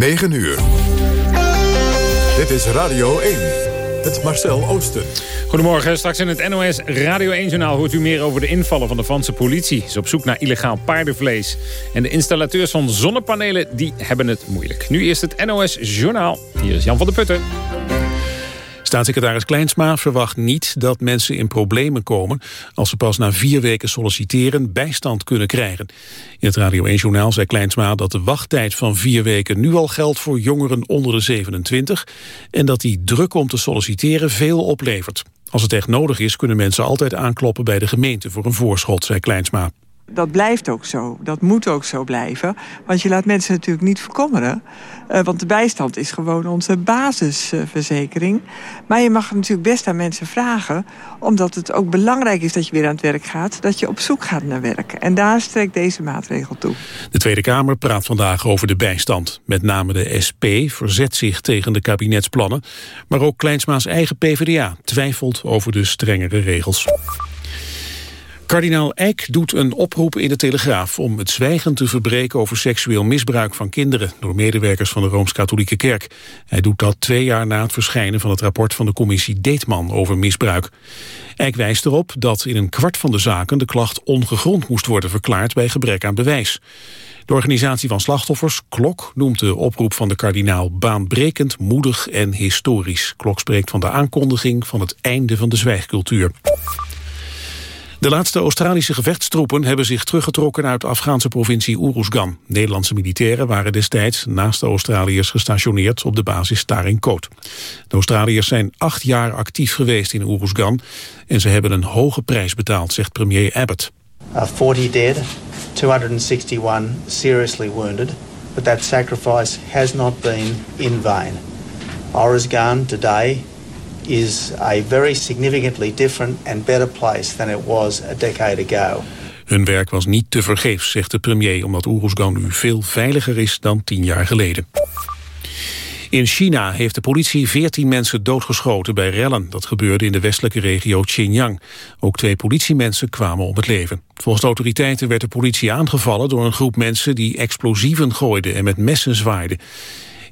9 uur. Dit is Radio 1. Het Marcel Oosten. Goedemorgen, straks in het NOS Radio 1-journaal hoort u meer over de invallen van de Franse politie. Ze op zoek naar illegaal paardenvlees. En de installateurs van zonnepanelen, die hebben het moeilijk. Nu eerst het NOS-journaal. Hier is Jan van der Putten. Staatssecretaris Kleinsma verwacht niet dat mensen in problemen komen... als ze pas na vier weken solliciteren bijstand kunnen krijgen. In het Radio 1-journaal zei Kleinsma dat de wachttijd van vier weken... nu al geldt voor jongeren onder de 27... en dat die druk om te solliciteren veel oplevert. Als het echt nodig is, kunnen mensen altijd aankloppen bij de gemeente... voor een voorschot, zei Kleinsma. Dat blijft ook zo. Dat moet ook zo blijven. Want je laat mensen natuurlijk niet verkommeren. Uh, want de bijstand is gewoon onze basisverzekering. maar je mag natuurlijk best aan mensen vragen... omdat het ook belangrijk is dat je weer aan het werk gaat... dat je op zoek gaat naar werk. En daar strekt deze maatregel toe. De Tweede Kamer praat vandaag over de bijstand. Met name de SP verzet zich tegen de kabinetsplannen. Maar ook Kleinsma's eigen PvdA twijfelt over de strengere regels. Kardinaal Eijk doet een oproep in de Telegraaf om het zwijgen te verbreken over seksueel misbruik van kinderen door medewerkers van de Rooms-Katholieke Kerk. Hij doet dat twee jaar na het verschijnen van het rapport van de commissie Deetman over misbruik. Eijk wijst erop dat in een kwart van de zaken de klacht ongegrond moest worden verklaard bij gebrek aan bewijs. De organisatie van slachtoffers, Klok, noemt de oproep van de kardinaal baanbrekend, moedig en historisch. Klok spreekt van de aankondiging van het einde van de zwijgcultuur. De laatste Australische gevechtstroepen hebben zich teruggetrokken uit de Afghaanse provincie Uruzgan. Nederlandse militairen waren destijds naast de Australiërs gestationeerd op de basis Tarin-Koot. De Australiërs zijn acht jaar actief geweest in Uruzgan en ze hebben een hoge prijs betaald, zegt premier Abbott. Uh, 40 dead, 261 seriously wounded, but that sacrifice has not been in vain. Uruzgan today is a very significantly different and better place than it was a decade ago. Hun werk was niet te vergeefs, zegt de premier, omdat Oeruzgan nu veel veiliger is dan tien jaar geleden. In China heeft de politie 14 mensen doodgeschoten bij rellen. Dat gebeurde in de westelijke regio Xinjiang. Ook twee politiemensen kwamen om het leven. Volgens de autoriteiten werd de politie aangevallen door een groep mensen die explosieven gooiden en met messen zwaaiden.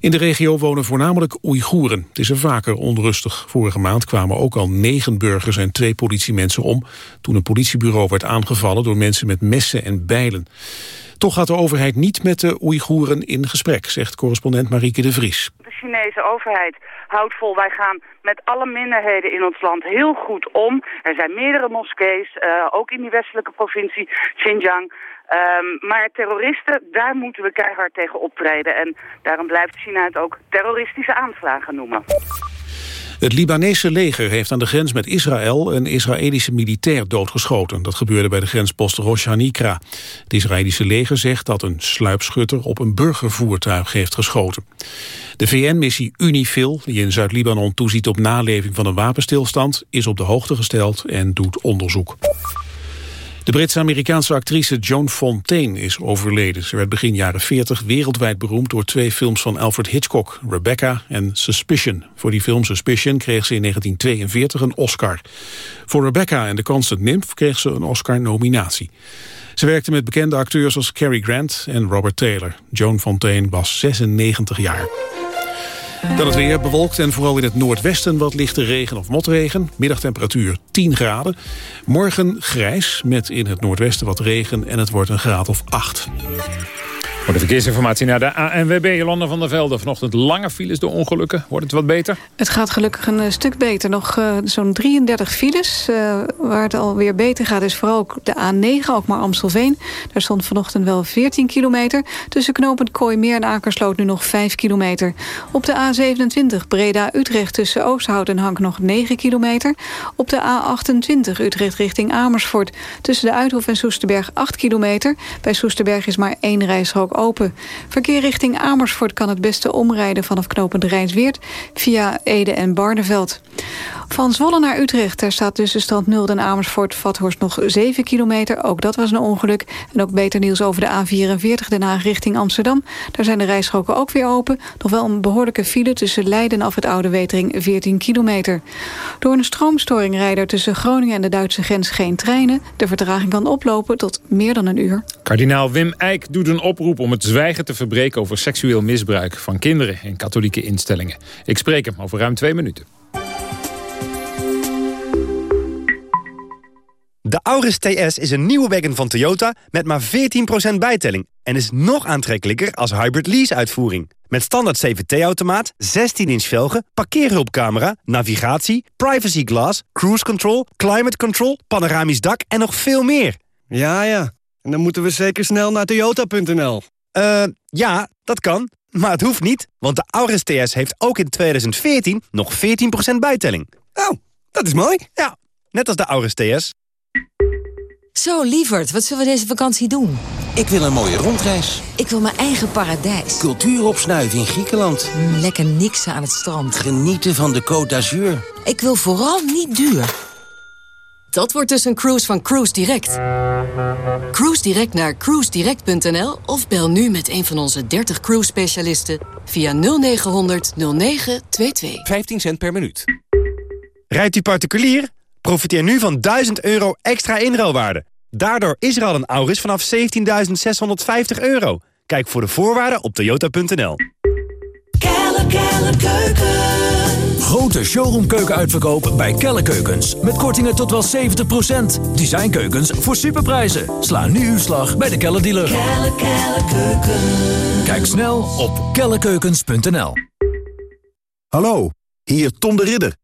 In de regio wonen voornamelijk Oeigoeren. Het is er vaker onrustig. Vorige maand kwamen ook al negen burgers en twee politiemensen om... toen een politiebureau werd aangevallen door mensen met messen en bijlen. Toch gaat de overheid niet met de Oeigoeren in gesprek, zegt correspondent Marieke de Vries. De Chinese overheid houdt vol, wij gaan met alle minderheden in ons land heel goed om. Er zijn meerdere moskees, uh, ook in die westelijke provincie Xinjiang. Um, maar terroristen, daar moeten we keihard tegen optreden. En daarom blijft China het ook terroristische aanslagen noemen. Het Libanese leger heeft aan de grens met Israël een Israëlische militair doodgeschoten. Dat gebeurde bij de grenspost Rosh Hanikra. Het Israëlische leger zegt dat een sluipschutter op een burgervoertuig heeft geschoten. De VN-missie UNIFIL, die in Zuid-Libanon toeziet op naleving van een wapenstilstand, is op de hoogte gesteld en doet onderzoek. De Britse-Amerikaanse actrice Joan Fontaine is overleden. Ze werd begin jaren 40 wereldwijd beroemd door twee films van Alfred Hitchcock, Rebecca en Suspicion. Voor die film Suspicion kreeg ze in 1942 een Oscar. Voor Rebecca en The Constant Nymph kreeg ze een Oscar-nominatie. Ze werkte met bekende acteurs als Cary Grant en Robert Taylor. Joan Fontaine was 96 jaar. Dan het weer bewolkt en vooral in het noordwesten wat lichte regen of motregen. Middagtemperatuur 10 graden. Morgen grijs met in het noordwesten wat regen en het wordt een graad of 8. De verkeersinformatie naar de ANWB, Jolanda van der Velde. Vanochtend lange files door ongelukken. Wordt het wat beter? Het gaat gelukkig een eh, stuk beter. Nog uh, zo'n 33 files. Uh, waar het alweer beter gaat is vooral de A9, ook maar Amstelveen. Daar stond vanochtend wel 14 kilometer. Tussen knooppunt Kooimeer en Akersloot nu nog 5 kilometer. Op de A27 Breda-Utrecht tussen Oosthout en Hank nog 9 kilometer. Op de A28 Utrecht richting Amersfoort. Tussen de Uithof en Soesterberg 8 kilometer. Bij Soesterberg is maar één reisrook open. Verkeer richting Amersfoort kan het beste omrijden vanaf knopend Rijnsweert via Ede en Barneveld. Van Zwolle naar Utrecht, daar staat tussen stand 0 en Amersfoort-Vathorst nog 7 kilometer. Ook dat was een ongeluk. En ook beter nieuws over de A44 Den Haag richting Amsterdam. Daar zijn de rijstroken ook weer open. Nog wel een behoorlijke file tussen Leiden af het Oude Wetering 14 kilometer. Door een stroomstoring rijden tussen Groningen en de Duitse grens geen treinen. De vertraging kan oplopen tot meer dan een uur. Kardinaal Wim Eijk doet een oproep om om het zwijgen te verbreken over seksueel misbruik van kinderen in katholieke instellingen. Ik spreek hem over ruim twee minuten. De Auris TS is een nieuwe wagon van Toyota met maar 14% bijtelling... en is nog aantrekkelijker als hybrid lease-uitvoering. Met standaard CVT-automaat, 16-inch velgen, parkeerhulpcamera... navigatie, privacy glass, cruise control, climate control... panoramisch dak en nog veel meer. Ja, ja. En dan moeten we zeker snel naar toyota.nl. Eh, ja, dat kan. Maar het hoeft niet, want de Auris TS heeft ook in 2014 nog 14% bijtelling. Oh, dat is mooi. Ja, net als de Auris TS. Zo, lieverd, wat zullen we deze vakantie doen? Ik wil een mooie rondreis. Ik wil mijn eigen paradijs. Cultuur opsnuiven in Griekenland. Mm, lekker niksen aan het strand. Genieten van de Côte d'Azur. Ik wil vooral niet duur. Dat wordt dus een cruise van Cruise Direct. Cruise Direct naar cruisedirect.nl of bel nu met een van onze 30 cruise specialisten via 0900 0922. 15 cent per minuut. Rijdt u particulier? Profiteer nu van 1000 euro extra inruilwaarde. Daardoor is er al een Auris vanaf 17.650 euro. Kijk voor de voorwaarden op toyota.nl. Grote showroomkeuken bij Kelle Keukens. Met kortingen tot wel 70%. Designkeukens voor superprijzen. Sla nu uw slag bij de Kelle dealer. Kelle, Kelle Kijk snel op kellekeukens.nl Hallo, hier Tom de Ridder.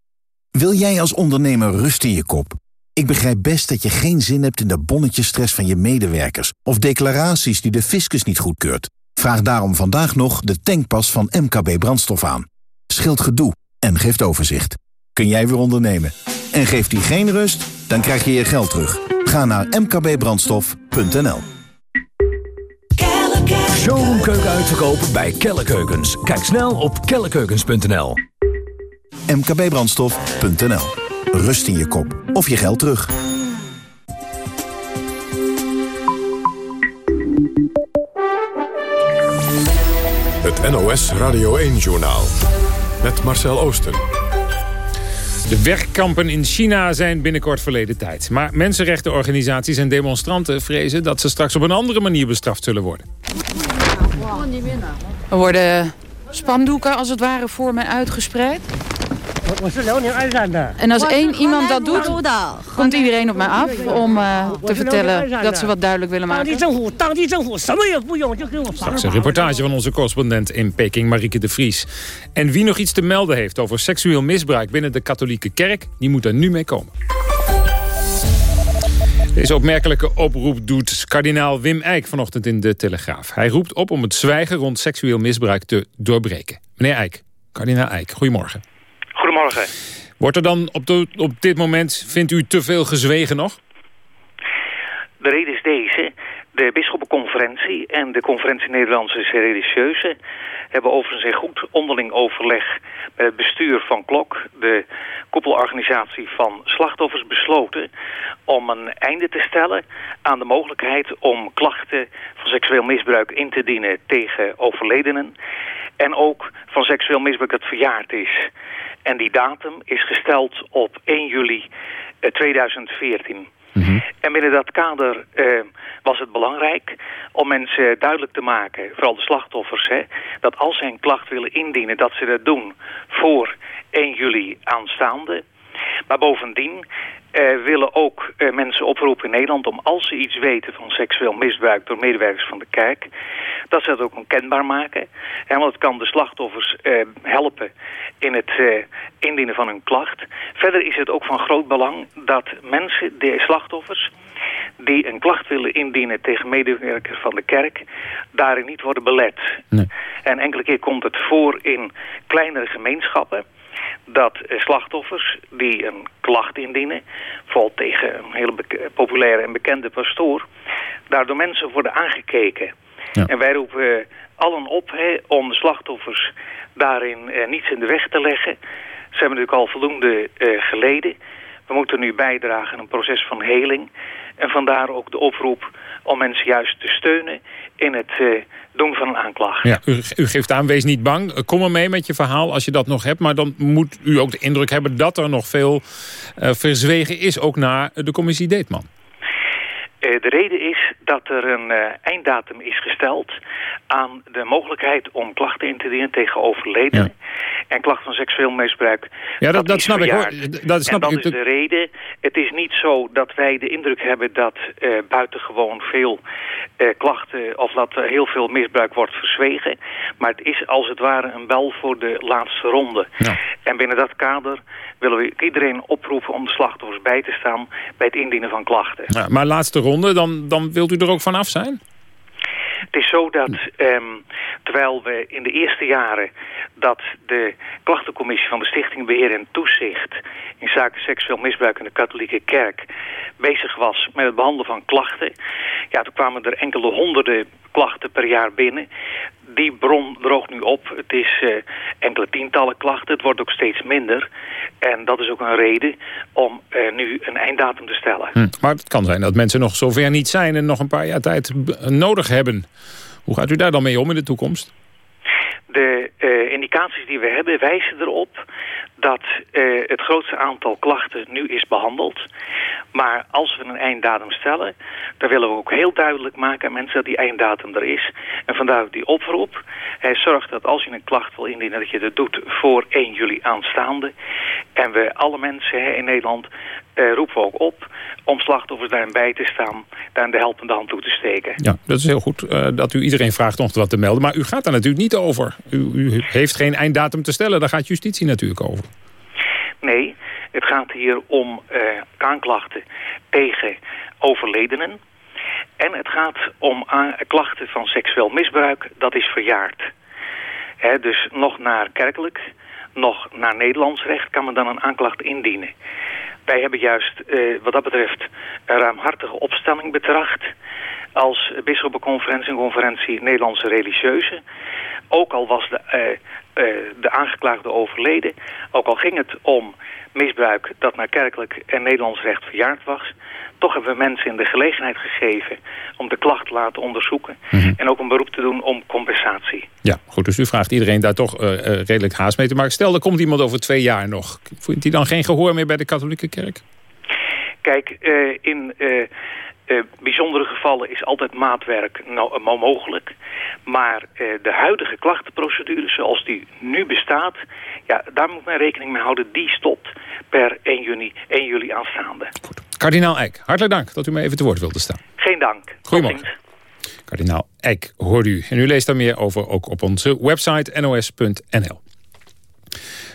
Wil jij als ondernemer rust in je kop? Ik begrijp best dat je geen zin hebt in de bonnetjesstress van je medewerkers... of declaraties die de fiscus niet goedkeurt. Vraag daarom vandaag nog de tankpas van MKB Brandstof aan. Scheelt gedoe en geeft overzicht. Kun jij weer ondernemen? En geeft die geen rust? Dan krijg je je geld terug. Ga naar mkbbrandstof.nl Showroomkeuken uitverkopen bij Kelle Keukens. Kijk snel op kellekeukens.nl mkbbrandstof.nl Rust in je kop of je geld terug. Het NOS Radio 1-journaal met Marcel Oosten. De werkkampen in China zijn binnenkort verleden tijd. Maar mensenrechtenorganisaties en demonstranten vrezen... dat ze straks op een andere manier bestraft zullen worden. Er worden spandoeken als het ware voor mij uitgespreid. En als één iemand dat doet, komt iedereen op mij af om uh, te vertellen dat ze wat duidelijk willen maken. Straks een reportage van onze correspondent in Peking, Marieke de Vries. En wie nog iets te melden heeft over seksueel misbruik binnen de katholieke kerk, die moet er nu mee komen. Deze opmerkelijke oproep doet kardinaal Wim Eijk vanochtend in de Telegraaf. Hij roept op om het zwijgen rond seksueel misbruik te doorbreken. Meneer Eijk, kardinaal Eijk, goedemorgen. Goedemorgen. Wordt er dan op, de, op dit moment, vindt u, te veel gezwegen nog? De reden is deze. De bisschoppenconferentie en de conferentie Nederlandse Religieuzen hebben overigens in goed onderling overleg met het bestuur van KLOK, de koepelorganisatie van slachtoffers, besloten om een einde te stellen aan de mogelijkheid om klachten van seksueel misbruik in te dienen tegen overledenen en ook van seksueel misbruik dat verjaard is. En die datum is gesteld op 1 juli 2014. Eh, mhm. En binnen dat kader uh, was het belangrijk om mensen duidelijk te maken, vooral de slachtoffers, hè, dat als zij een klacht willen indienen, dat ze dat doen voor 1 juli aanstaande. Maar bovendien uh, willen ook uh, mensen oproepen in Nederland om als ze iets weten van seksueel misbruik door medewerkers van de kerk, dat ze dat ook kenbaar maken. En want het kan de slachtoffers uh, helpen in het indienen van hun klacht. Verder is het ook van groot belang dat mensen, de slachtoffers, die een klacht willen indienen tegen medewerkers van de kerk, daarin niet worden belet. Nee. En enkele keer komt het voor in kleinere gemeenschappen dat slachtoffers die een klacht indienen, vooral tegen een hele populaire en bekende pastoor, daardoor mensen worden aangekeken. Ja. En wij roepen allen op om de slachtoffers daarin eh, niets in de weg te leggen. Ze hebben natuurlijk al voldoende eh, geleden. We moeten nu bijdragen aan een proces van heling. En vandaar ook de oproep om mensen juist te steunen in het uh, doen van een aanklacht. Ja, u, u, geeft aan, wees niet bang. Kom er mee met je verhaal als je dat nog hebt. Maar dan moet u ook de indruk hebben dat er nog veel uh, verzwegen is... ook naar de commissie Deetman. Eh, de reden is dat er een uh, einddatum is gesteld aan de mogelijkheid om klachten in te dienen tegen overledenen. En klachten van seksueel misbruik. Ja, dat, dat, snap ik hoor. Dat snap en dat is de reden. Het is niet zo dat wij de indruk hebben dat uh, buitengewoon veel klachten of dat er heel veel misbruik wordt verzwegen. Maar het is als het ware een bel voor de laatste ronde. Ja. En binnen dat kader willen we iedereen oproepen om de slachtoffers bij te staan bij het indienen van klachten. Ja, maar laatste ronde, dan, dan wilt u er ook vanaf zijn? Het is zo dat, um, terwijl we in de eerste jaren dat de klachtencommissie van de Stichting Beheer en Toezicht in zaken seksueel misbruik in de katholieke kerk bezig was met het behandelen van klachten, ja, toen kwamen er enkele honderden klachten per jaar binnen die bron droogt nu op. Het is uh, enkele tientallen klachten. Het wordt ook steeds minder. En dat is ook een reden om uh, nu een einddatum te stellen. Hm. Maar het kan zijn dat mensen nog zover niet zijn... en nog een paar jaar tijd nodig hebben. Hoe gaat u daar dan mee om in de toekomst? De uh, indicaties die we hebben wijzen erop dat uh, het grootste aantal klachten nu is behandeld. Maar als we een einddatum stellen, dan willen we ook heel duidelijk maken aan mensen dat die einddatum er is. En vandaar die oproep. Hij zorgt dat als je een klacht wil indienen, dat je dat doet voor 1 juli aanstaande. En we alle mensen hè, in Nederland uh, roepen we ook op om slachtoffers daarin bij te staan, daar de helpende hand toe te steken. Ja, dat is heel goed uh, dat u iedereen vraagt om wat te melden. Maar u gaat daar natuurlijk niet over. U, u heeft geen einddatum te stellen, daar gaat justitie natuurlijk over. Nee, het gaat hier om uh, aanklachten tegen overledenen. En het gaat om klachten van seksueel misbruik, dat is verjaard. Dus nog naar kerkelijk, nog naar Nederlands recht kan men dan een aanklacht indienen. Wij hebben juist uh, wat dat betreft een ruimhartige opstelling betracht als bisschoppenconferentie en conferentie Nederlandse religieuze. Ook al was de, uh, uh, de aangeklaagde overleden, ook al ging het om misbruik dat naar kerkelijk en Nederlands recht verjaard was. Toch hebben we mensen in de gelegenheid gegeven om de klacht te laten onderzoeken. Mhm. En ook een beroep te doen om compensatie. Ja, goed. Dus u vraagt iedereen daar toch uh, uh, redelijk haast mee te maken. Stel, er komt iemand over twee jaar nog. Voelt hij dan geen gehoor meer bij de katholieke kerk? Kijk, in uh, bijzondere gevallen is altijd maatwerk nou, uh, mogelijk. Maar uh, de huidige klachtenprocedure zoals die nu bestaat... Ja, daar moet men rekening mee houden. Die stopt per 1 juni, 1 juli aanstaande. Goed. Kardinaal Eijk, hartelijk dank dat u mij even te woord wilde staan. Geen dank. Goedemorgen. Kardinaal Eijk hoort u. En u leest daar meer over ook op onze website nos.nl.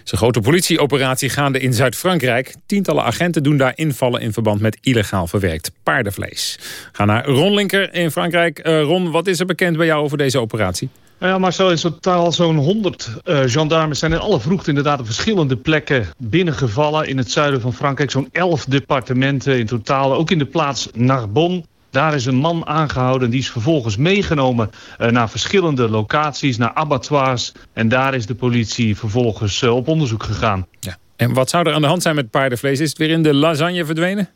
Is een grote politieoperatie gaande in Zuid-Frankrijk. Tientallen agenten doen daar invallen in verband met illegaal verwerkt paardenvlees. Ga naar Ron Linker in Frankrijk. Uh, Ron, wat is er bekend bij jou over deze operatie? Ja, maar zo in totaal zo'n 100 uh, gendarmes zijn in alle vroegte inderdaad op verschillende plekken binnengevallen in het zuiden van Frankrijk. Zo'n 11 departementen in totaal, ook in de plaats Narbonne. Daar is een man aangehouden. Die is vervolgens meegenomen uh, naar verschillende locaties, naar abattoirs. En daar is de politie vervolgens uh, op onderzoek gegaan. Ja. En wat zou er aan de hand zijn met paardenvlees? Is het weer in de lasagne verdwenen?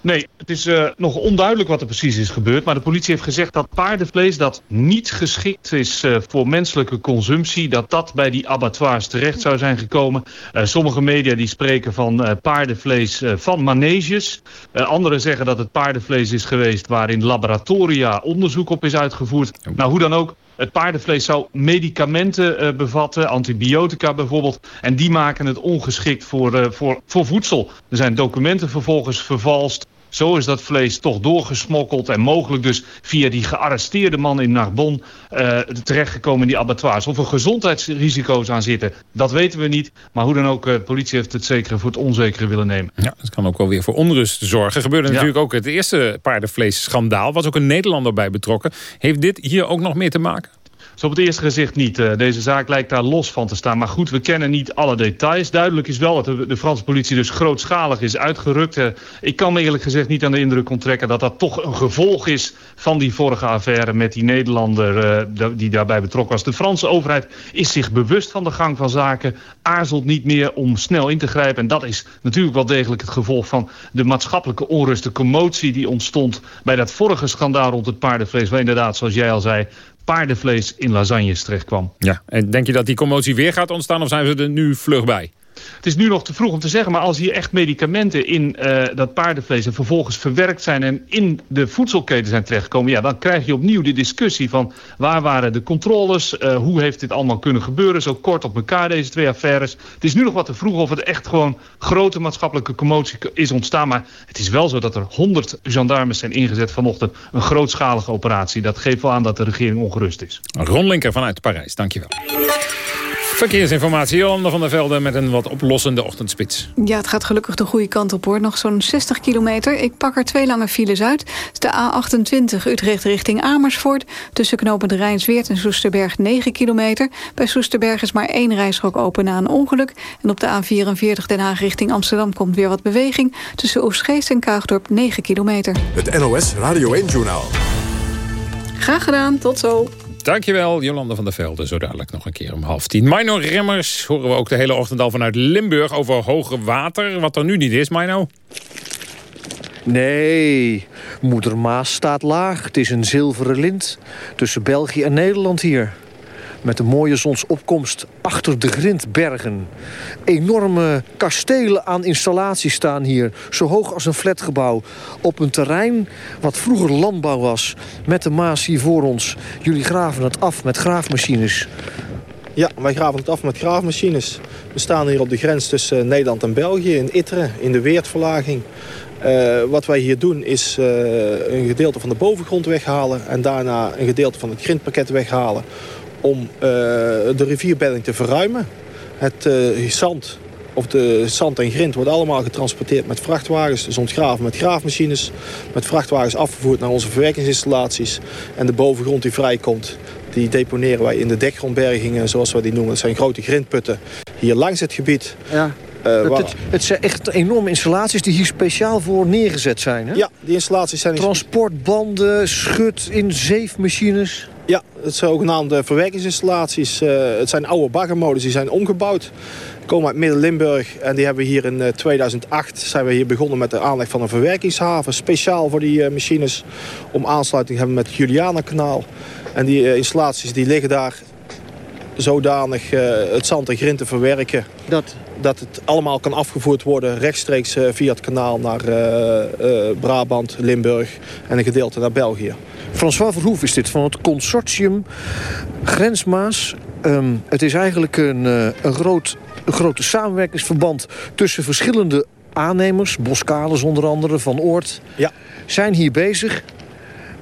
Nee, het is uh, nog onduidelijk wat er precies is gebeurd. Maar de politie heeft gezegd dat paardenvlees dat niet geschikt is uh, voor menselijke consumptie... dat dat bij die abattoirs terecht zou zijn gekomen. Uh, sommige media die spreken van paardenvlees van maneges. anderen zeggen dat het paardenvlees is geweest... waar in laboratoria onderzoek op is uitgevoerd. Nou, hoe dan ook, het paardenvlees zou medicamenten uh, bevatten, antibiotica bijvoorbeeld. En die maken het ongeschikt voor, uh, voor, voor voedsel. Er zijn documenten vervolgens vervalst. Zo is dat vlees toch doorgesmokkeld en mogelijk dus via die gearresteerde man in Narbonne uh, terechtgekomen in die abattoirs. Of er gezondheidsrisico's aan zitten, dat weten we niet. Maar hoe dan ook, de politie heeft het zekere voor het onzekere willen nemen. Ja, het kan ook wel weer voor onrust zorgen. Gebeurde ja. natuurlijk ook het eerste paardenvleesschandaal. Was ook een Nederlander bij betrokken. Heeft dit hier ook nog meer te maken? Zo op het eerste gezicht niet. Uh, deze zaak lijkt daar los van te staan. Maar goed, we kennen niet alle details. Duidelijk is wel dat de, Franse politie dus grootschalig is uitgerukt. Uh, ik kan me eerlijk gezegd niet aan de indruk onttrekken... dat dat toch een gevolg is van die vorige affaire met die Nederlander... Uh, die daarbij betrokken was. De Franse overheid is zich bewust van de gang van zaken. Aarzelt niet meer om snel in te grijpen. En dat is natuurlijk wel degelijk het gevolg van de maatschappelijke onrust... de commotie die ontstond bij dat vorige schandaal rond het paardenvlees... waar inderdaad, zoals jij al zei, paardenvlees in lasagnes terecht kwam. Ja, en denk je dat die commotie weer gaat ontstaan of zijn ze er nu vlug bij? Het is nu nog te vroeg om te zeggen, maar als hier echt medicamenten in uh, dat paardenvlees en vervolgens verwerkt zijn en in de voedselketen zijn terechtgekomen, ja, dan krijg je opnieuw de discussie van waar waren de controles, uh, hoe heeft dit allemaal kunnen gebeuren, zo kort op elkaar deze twee affaires. Het is nu nog wat te vroeg of het echt gewoon grote maatschappelijke commotie is ontstaan, maar het is wel zo dat er 100 gendarmes zijn ingezet vanochtend, een grootschalige operatie. Dat geeft wel aan dat de regering ongerust is. Ron Linker vanuit Parijs, dankjewel. Verkeersinformatie, Jolanda van der Velde met een wat oplossende ochtendspits. Ja, het gaat gelukkig de goede kant op hoor. Nog zo'n 60 kilometer. Ik pak er twee lange files uit. De A28 Utrecht richting Amersfoort. Tussen knooppunt Rijnsweert en Soesterberg 9 kilometer. Bij Soesterberg is maar één rijstrook open na een ongeluk. En op de A44 Den Haag richting Amsterdam komt weer wat beweging. Tussen Oostgeest en Kaagdorp 9 kilometer. Het NOS Radio 1 Journaal. Graag gedaan, tot zo. Dankjewel, Jolanda van der Velde. Zo dadelijk nog een keer om half tien. Mino Remmers horen we ook de hele ochtend al vanuit Limburg... over hoge water, wat er nu niet is, Mino. Nee, moeder Maas staat laag. Het is een zilveren lint tussen België en Nederland hier met een mooie zonsopkomst achter de grindbergen. Enorme kastelen aan installaties staan hier, zo hoog als een flatgebouw. Op een terrein wat vroeger landbouw was, met de Maas hier voor ons. Jullie graven het af met graafmachines. Ja, wij graven het af met graafmachines. We staan hier op de grens tussen Nederland en België, in Itteren, in de Weertverlaging. Uh, wat wij hier doen is uh, een gedeelte van de bovengrond weghalen... en daarna een gedeelte van het grindpakket weghalen om uh, de rivierbedding te verruimen. Het uh, zand of de zand en grind wordt allemaal getransporteerd met vrachtwagens. Dus ontgraven met graafmachines. Met vrachtwagens afgevoerd naar onze verwerkingsinstallaties. En de bovengrond die vrijkomt, die deponeren wij in de dekgrondbergingen, zoals we die noemen. Dat zijn grote grindputten hier langs het gebied. Ja. Uh, het, het, zijn echt enorme installaties die hier speciaal voor neergezet zijn. Hè? Ja, die installaties zijn... Transportbanden, schut in zeefmachines. Ja, het zijn zogenaamde verwerkingsinstallaties. Uh, het zijn oude baggermolens, die zijn omgebouwd. Die komen uit Midden-Limburg en die hebben we hier in uh, 2008 zijn we hier begonnen met de aanleg van een verwerkingshaven. Speciaal voor die uh, machines om aansluiting te hebben met het Juliana-kanaal. En die installaties die liggen daar zodanig het zand en grind te verwerken... Dat dat het allemaal kan afgevoerd worden rechtstreeks via het kanaal naar uh, uh, Brabant, Limburg en een gedeelte naar België. François Verhoef is dit van het consortium Grensmaas. Um, het is eigenlijk een, een, groot, een grote samenwerkingsverband tussen verschillende aannemers. Boskales onder andere, Van Oort. Ja. Zijn hier bezig.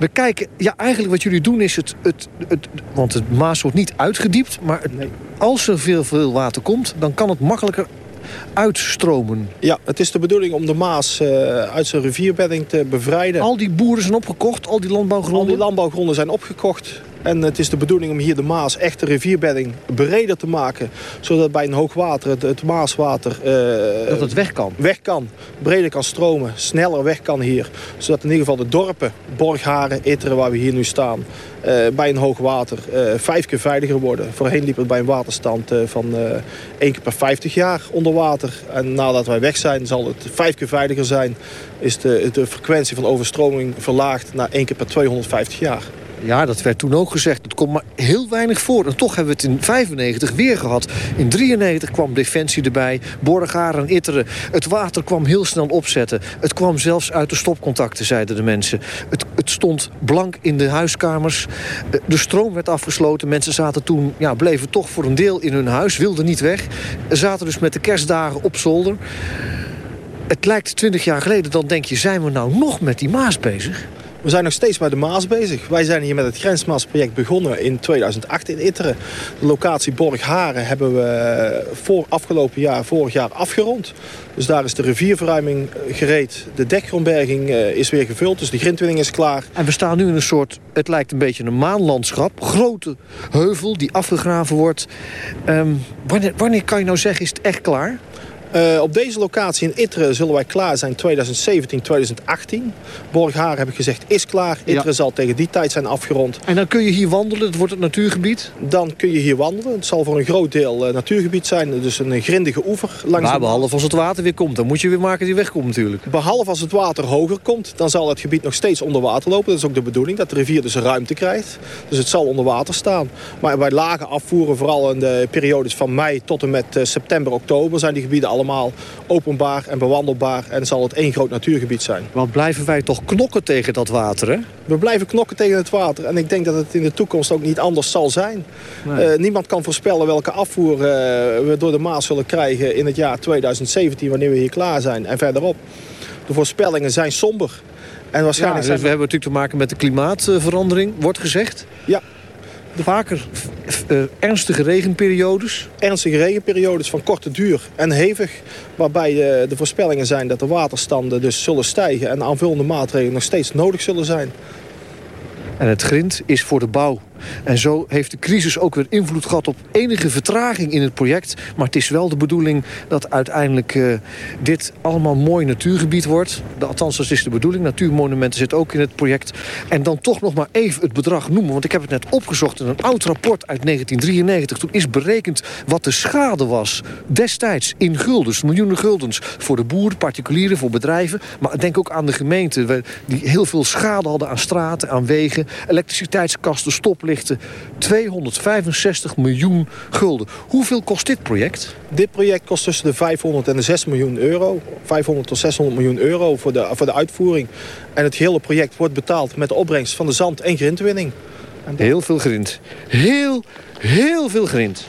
We kijken, ja, eigenlijk wat jullie doen is het, het, het want het Maas wordt niet uitgediept, maar het, als er veel, veel water komt, dan kan het makkelijker uitstromen. Ja, het is de bedoeling om de Maas uh, uit zijn rivierbedding te bevrijden. Al die boeren zijn opgekocht, al die landbouwgronden? Al die landbouwgronden zijn opgekocht. En het is de bedoeling om hier de Maas, echt de rivierbedding, breder te maken. Zodat bij een hoogwater het, het Maaswater... Uh, dat het weg kan? Weg kan. Breder kan stromen. Sneller weg kan hier. Zodat in ieder geval de dorpen, Borgharen, Itteren, waar we hier nu staan... Uh, bij een hoogwater uh, vijf keer veiliger worden. Voorheen liep het bij een waterstand uh, van één keer per 50 jaar onder water. En nadat wij weg zijn zal het vijf keer veiliger zijn. Is de, de frequentie van overstroming verlaagd naar één keer per 250 jaar. Ja, dat werd toen ook gezegd. Het komt maar heel weinig voor. En toch hebben we het in 95 weer gehad. In 93 kwam Defensie erbij. Borgaren en Itteren. Het water kwam heel snel opzetten. Het kwam zelfs uit de stopcontacten, zeiden de mensen. Het, het stond blank in de huiskamers. De stroom werd afgesloten. Mensen zaten toen, ja, bleven toch voor een deel in hun huis. Wilden niet weg. Zaten dus met de kerstdagen op zolder. Het lijkt 20 jaar geleden. Dan denk je, zijn we nou nog met die Maas bezig? We zijn nog steeds met de Maas bezig. Wij zijn hier met het Grensmaasproject begonnen in 2008 in Itteren. De locatie Borgharen hebben we voor afgelopen jaar, vorig jaar afgerond. Dus daar is de rivierverruiming gereed. De dekgrondberging is weer gevuld, dus de grindwinning is klaar. En we staan nu in een soort, het lijkt een beetje een maanlandschap. Grote heuvel die afgegraven wordt. Um, wanneer, wanneer kan je nou zeggen, is het echt klaar? Uh, op deze locatie in Itteren zullen wij klaar zijn 2017, 2018. Borghaar heb ik gezegd is klaar. Itteren ja. zal tegen die tijd zijn afgerond. En dan kun je hier wandelen, het wordt het natuurgebied? Dan kun je hier wandelen. Het zal voor een groot deel uh, natuurgebied zijn. Dus een grindige oever. Langs maar behalve als het water weer komt. Dan moet je weer maken hij wegkomt natuurlijk. Behalve als het water hoger komt. Dan zal het gebied nog steeds onder water lopen. Dat is ook de bedoeling. Dat de rivier dus ruimte krijgt. Dus het zal onder water staan. Maar bij lage afvoeren, vooral in de periodes van mei tot en met september, oktober... zijn die gebieden allemaal openbaar en bewandelbaar. En zal het één groot natuurgebied zijn. Want blijven wij toch knokken tegen dat water, hè? We blijven knokken tegen het water. En ik denk dat het in de toekomst ook niet anders zal zijn. Nee. Uh, niemand kan voorspellen welke afvoer uh, we door de Maas zullen krijgen in het jaar 2017... wanneer we hier klaar zijn en verderop. De voorspellingen zijn somber. En waarschijnlijk ja, dus we hebben natuurlijk te maken met de klimaatverandering, wordt gezegd. Ja, vaker uh, ernstige regenperiodes? Ernstige regenperiodes van korte duur en hevig. Waarbij de, de voorspellingen zijn dat de waterstanden dus zullen stijgen... en aanvullende maatregelen nog steeds nodig zullen zijn. En het grind is voor de bouw. En zo heeft de crisis ook weer invloed gehad op enige vertraging in het project. Maar het is wel de bedoeling dat uiteindelijk uh, dit allemaal mooi natuurgebied wordt. Althans, dat is de bedoeling. Natuurmonumenten zit ook in het project. En dan toch nog maar even het bedrag noemen. Want ik heb het net opgezocht in een oud rapport uit 1993. Toen is berekend wat de schade was destijds in guldens. Miljoenen guldens voor de boeren, particulieren, voor bedrijven. Maar denk ook aan de gemeenten die heel veel schade hadden aan straten, aan wegen. Elektriciteitskasten, stoplichten 265 miljoen gulden. Hoeveel kost dit project? Dit project kost tussen de 500 en de 6 miljoen euro. 500 tot 600 miljoen euro voor de, voor de uitvoering. En het hele project wordt betaald met de opbrengst van de zand- en grindwinning. En heel veel grind. Heel, heel veel grind.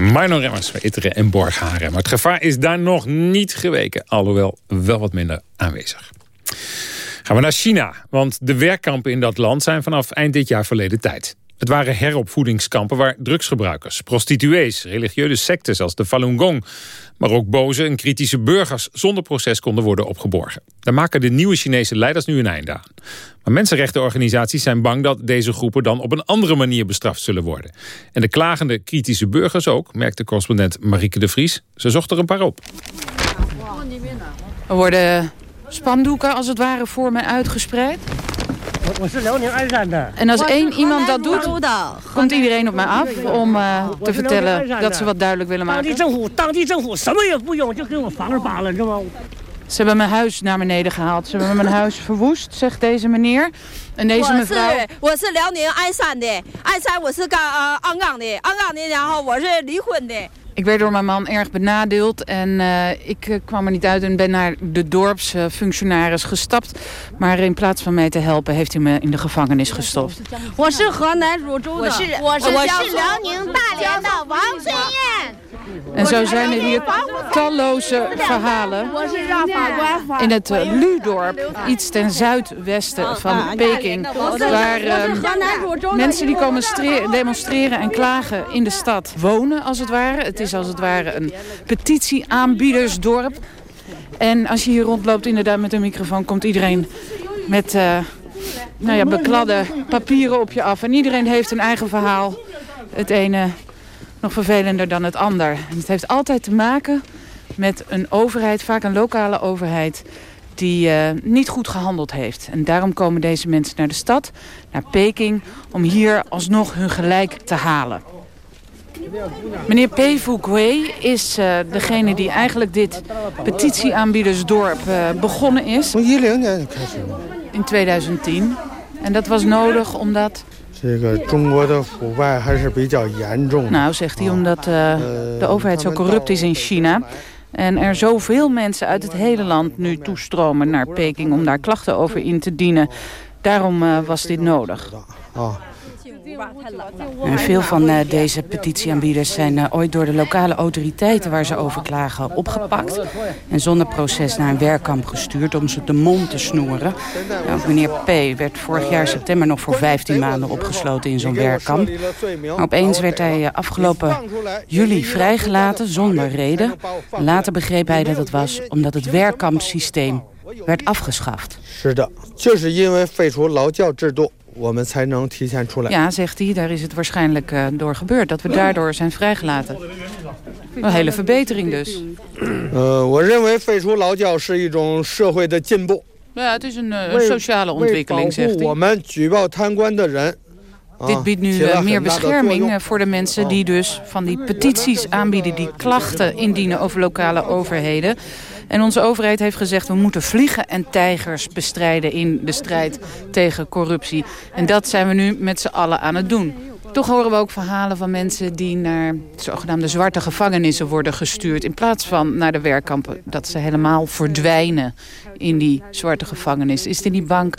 Marno Remmers bij Itteren en Borgharen. Maar het gevaar is daar nog niet geweken. Alhoewel wel wat minder aanwezig. Gaan we naar China, want de werkkampen in dat land zijn vanaf eind dit jaar verleden tijd. Het waren heropvoedingskampen waar drugsgebruikers, prostituees, religieuze sectes als de Falun Gong, maar ook boze en kritische burgers zonder proces konden worden opgeborgen. Daar maken de nieuwe Chinese leiders nu een einde aan. Maar mensenrechtenorganisaties zijn bang dat deze groepen dan op een andere manier bestraft zullen worden. En de klagende kritische burgers ook, merkte correspondent Marieke de Vries. Ze zocht er een paar op. Worden spandoeken als het ware voor mij uitgespreid. En als één iemand dat doet, komt iedereen op mij af om uh, te vertellen dat ze wat duidelijk willen maken. Ze hebben mijn huis naar beneden gehaald. Ze hebben mijn huis verwoest, zegt deze meneer. En deze mevrouw... Ik werd door mijn man erg benadeeld en eh, ik eh, kwam er niet uit en ben naar de dorpsfunctionaris gestapt. Maar in plaats van mij te helpen heeft hij me in de gevangenis gestopt. Ik ben en zo zijn er hier talloze verhalen. In het uh, Ludorp, iets ten zuidwesten van Peking. Waar uh, mensen die komen demonstreren en klagen in de stad wonen, als het ware. Het is als het ware een petitieaanbiedersdorp. En als je hier rondloopt inderdaad met een microfoon... komt iedereen met uh, nou ja, bekladde papieren op je af. En iedereen heeft een eigen verhaal. Het ene nog vervelender dan het ander. En het heeft altijd te maken met een overheid, vaak een lokale overheid die uh, niet goed gehandeld heeft. En daarom komen deze mensen naar de stad, naar Peking... om hier alsnog hun gelijk te halen. Meneer P. Fouquet is uh, degene die eigenlijk dit petitieaanbiedersdorp uh, begonnen is. In 2010. En dat was nodig omdat... Nou, zegt hij, omdat uh, de overheid zo corrupt is in China... en er zoveel mensen uit het hele land nu toestromen naar Peking... om daar klachten over in te dienen. Daarom uh, was dit nodig. Veel van uh, deze petitieaanbieders zijn uh, ooit door de lokale autoriteiten waar ze over klagen opgepakt. En zonder proces naar een werkkamp gestuurd om ze de mond te snoeren. Nou, meneer P. werd vorig jaar september nog voor 15 maanden opgesloten in zo'n werkkamp. Maar opeens werd hij uh, afgelopen juli vrijgelaten zonder reden. Later begreep hij dat het was omdat het werkkampsysteem werd afgeschaft. Ja, zegt hij, daar is het waarschijnlijk uh, door gebeurd. Dat we daardoor zijn vrijgelaten. Een hele verbetering dus. Ja, het is een, uh, een sociale ontwikkeling, zegt hij. Dit biedt nu uh, meer bescherming uh, voor de mensen die dus van die petities aanbieden... die klachten indienen over lokale overheden. En onze overheid heeft gezegd... we moeten vliegen en tijgers bestrijden in de strijd tegen corruptie. En dat zijn we nu met z'n allen aan het doen. Toch horen we ook verhalen van mensen die naar zogenaamde zwarte gevangenissen worden gestuurd. In plaats van naar de werkkampen. Dat ze helemaal verdwijnen in die zwarte gevangenis. Is er niet bang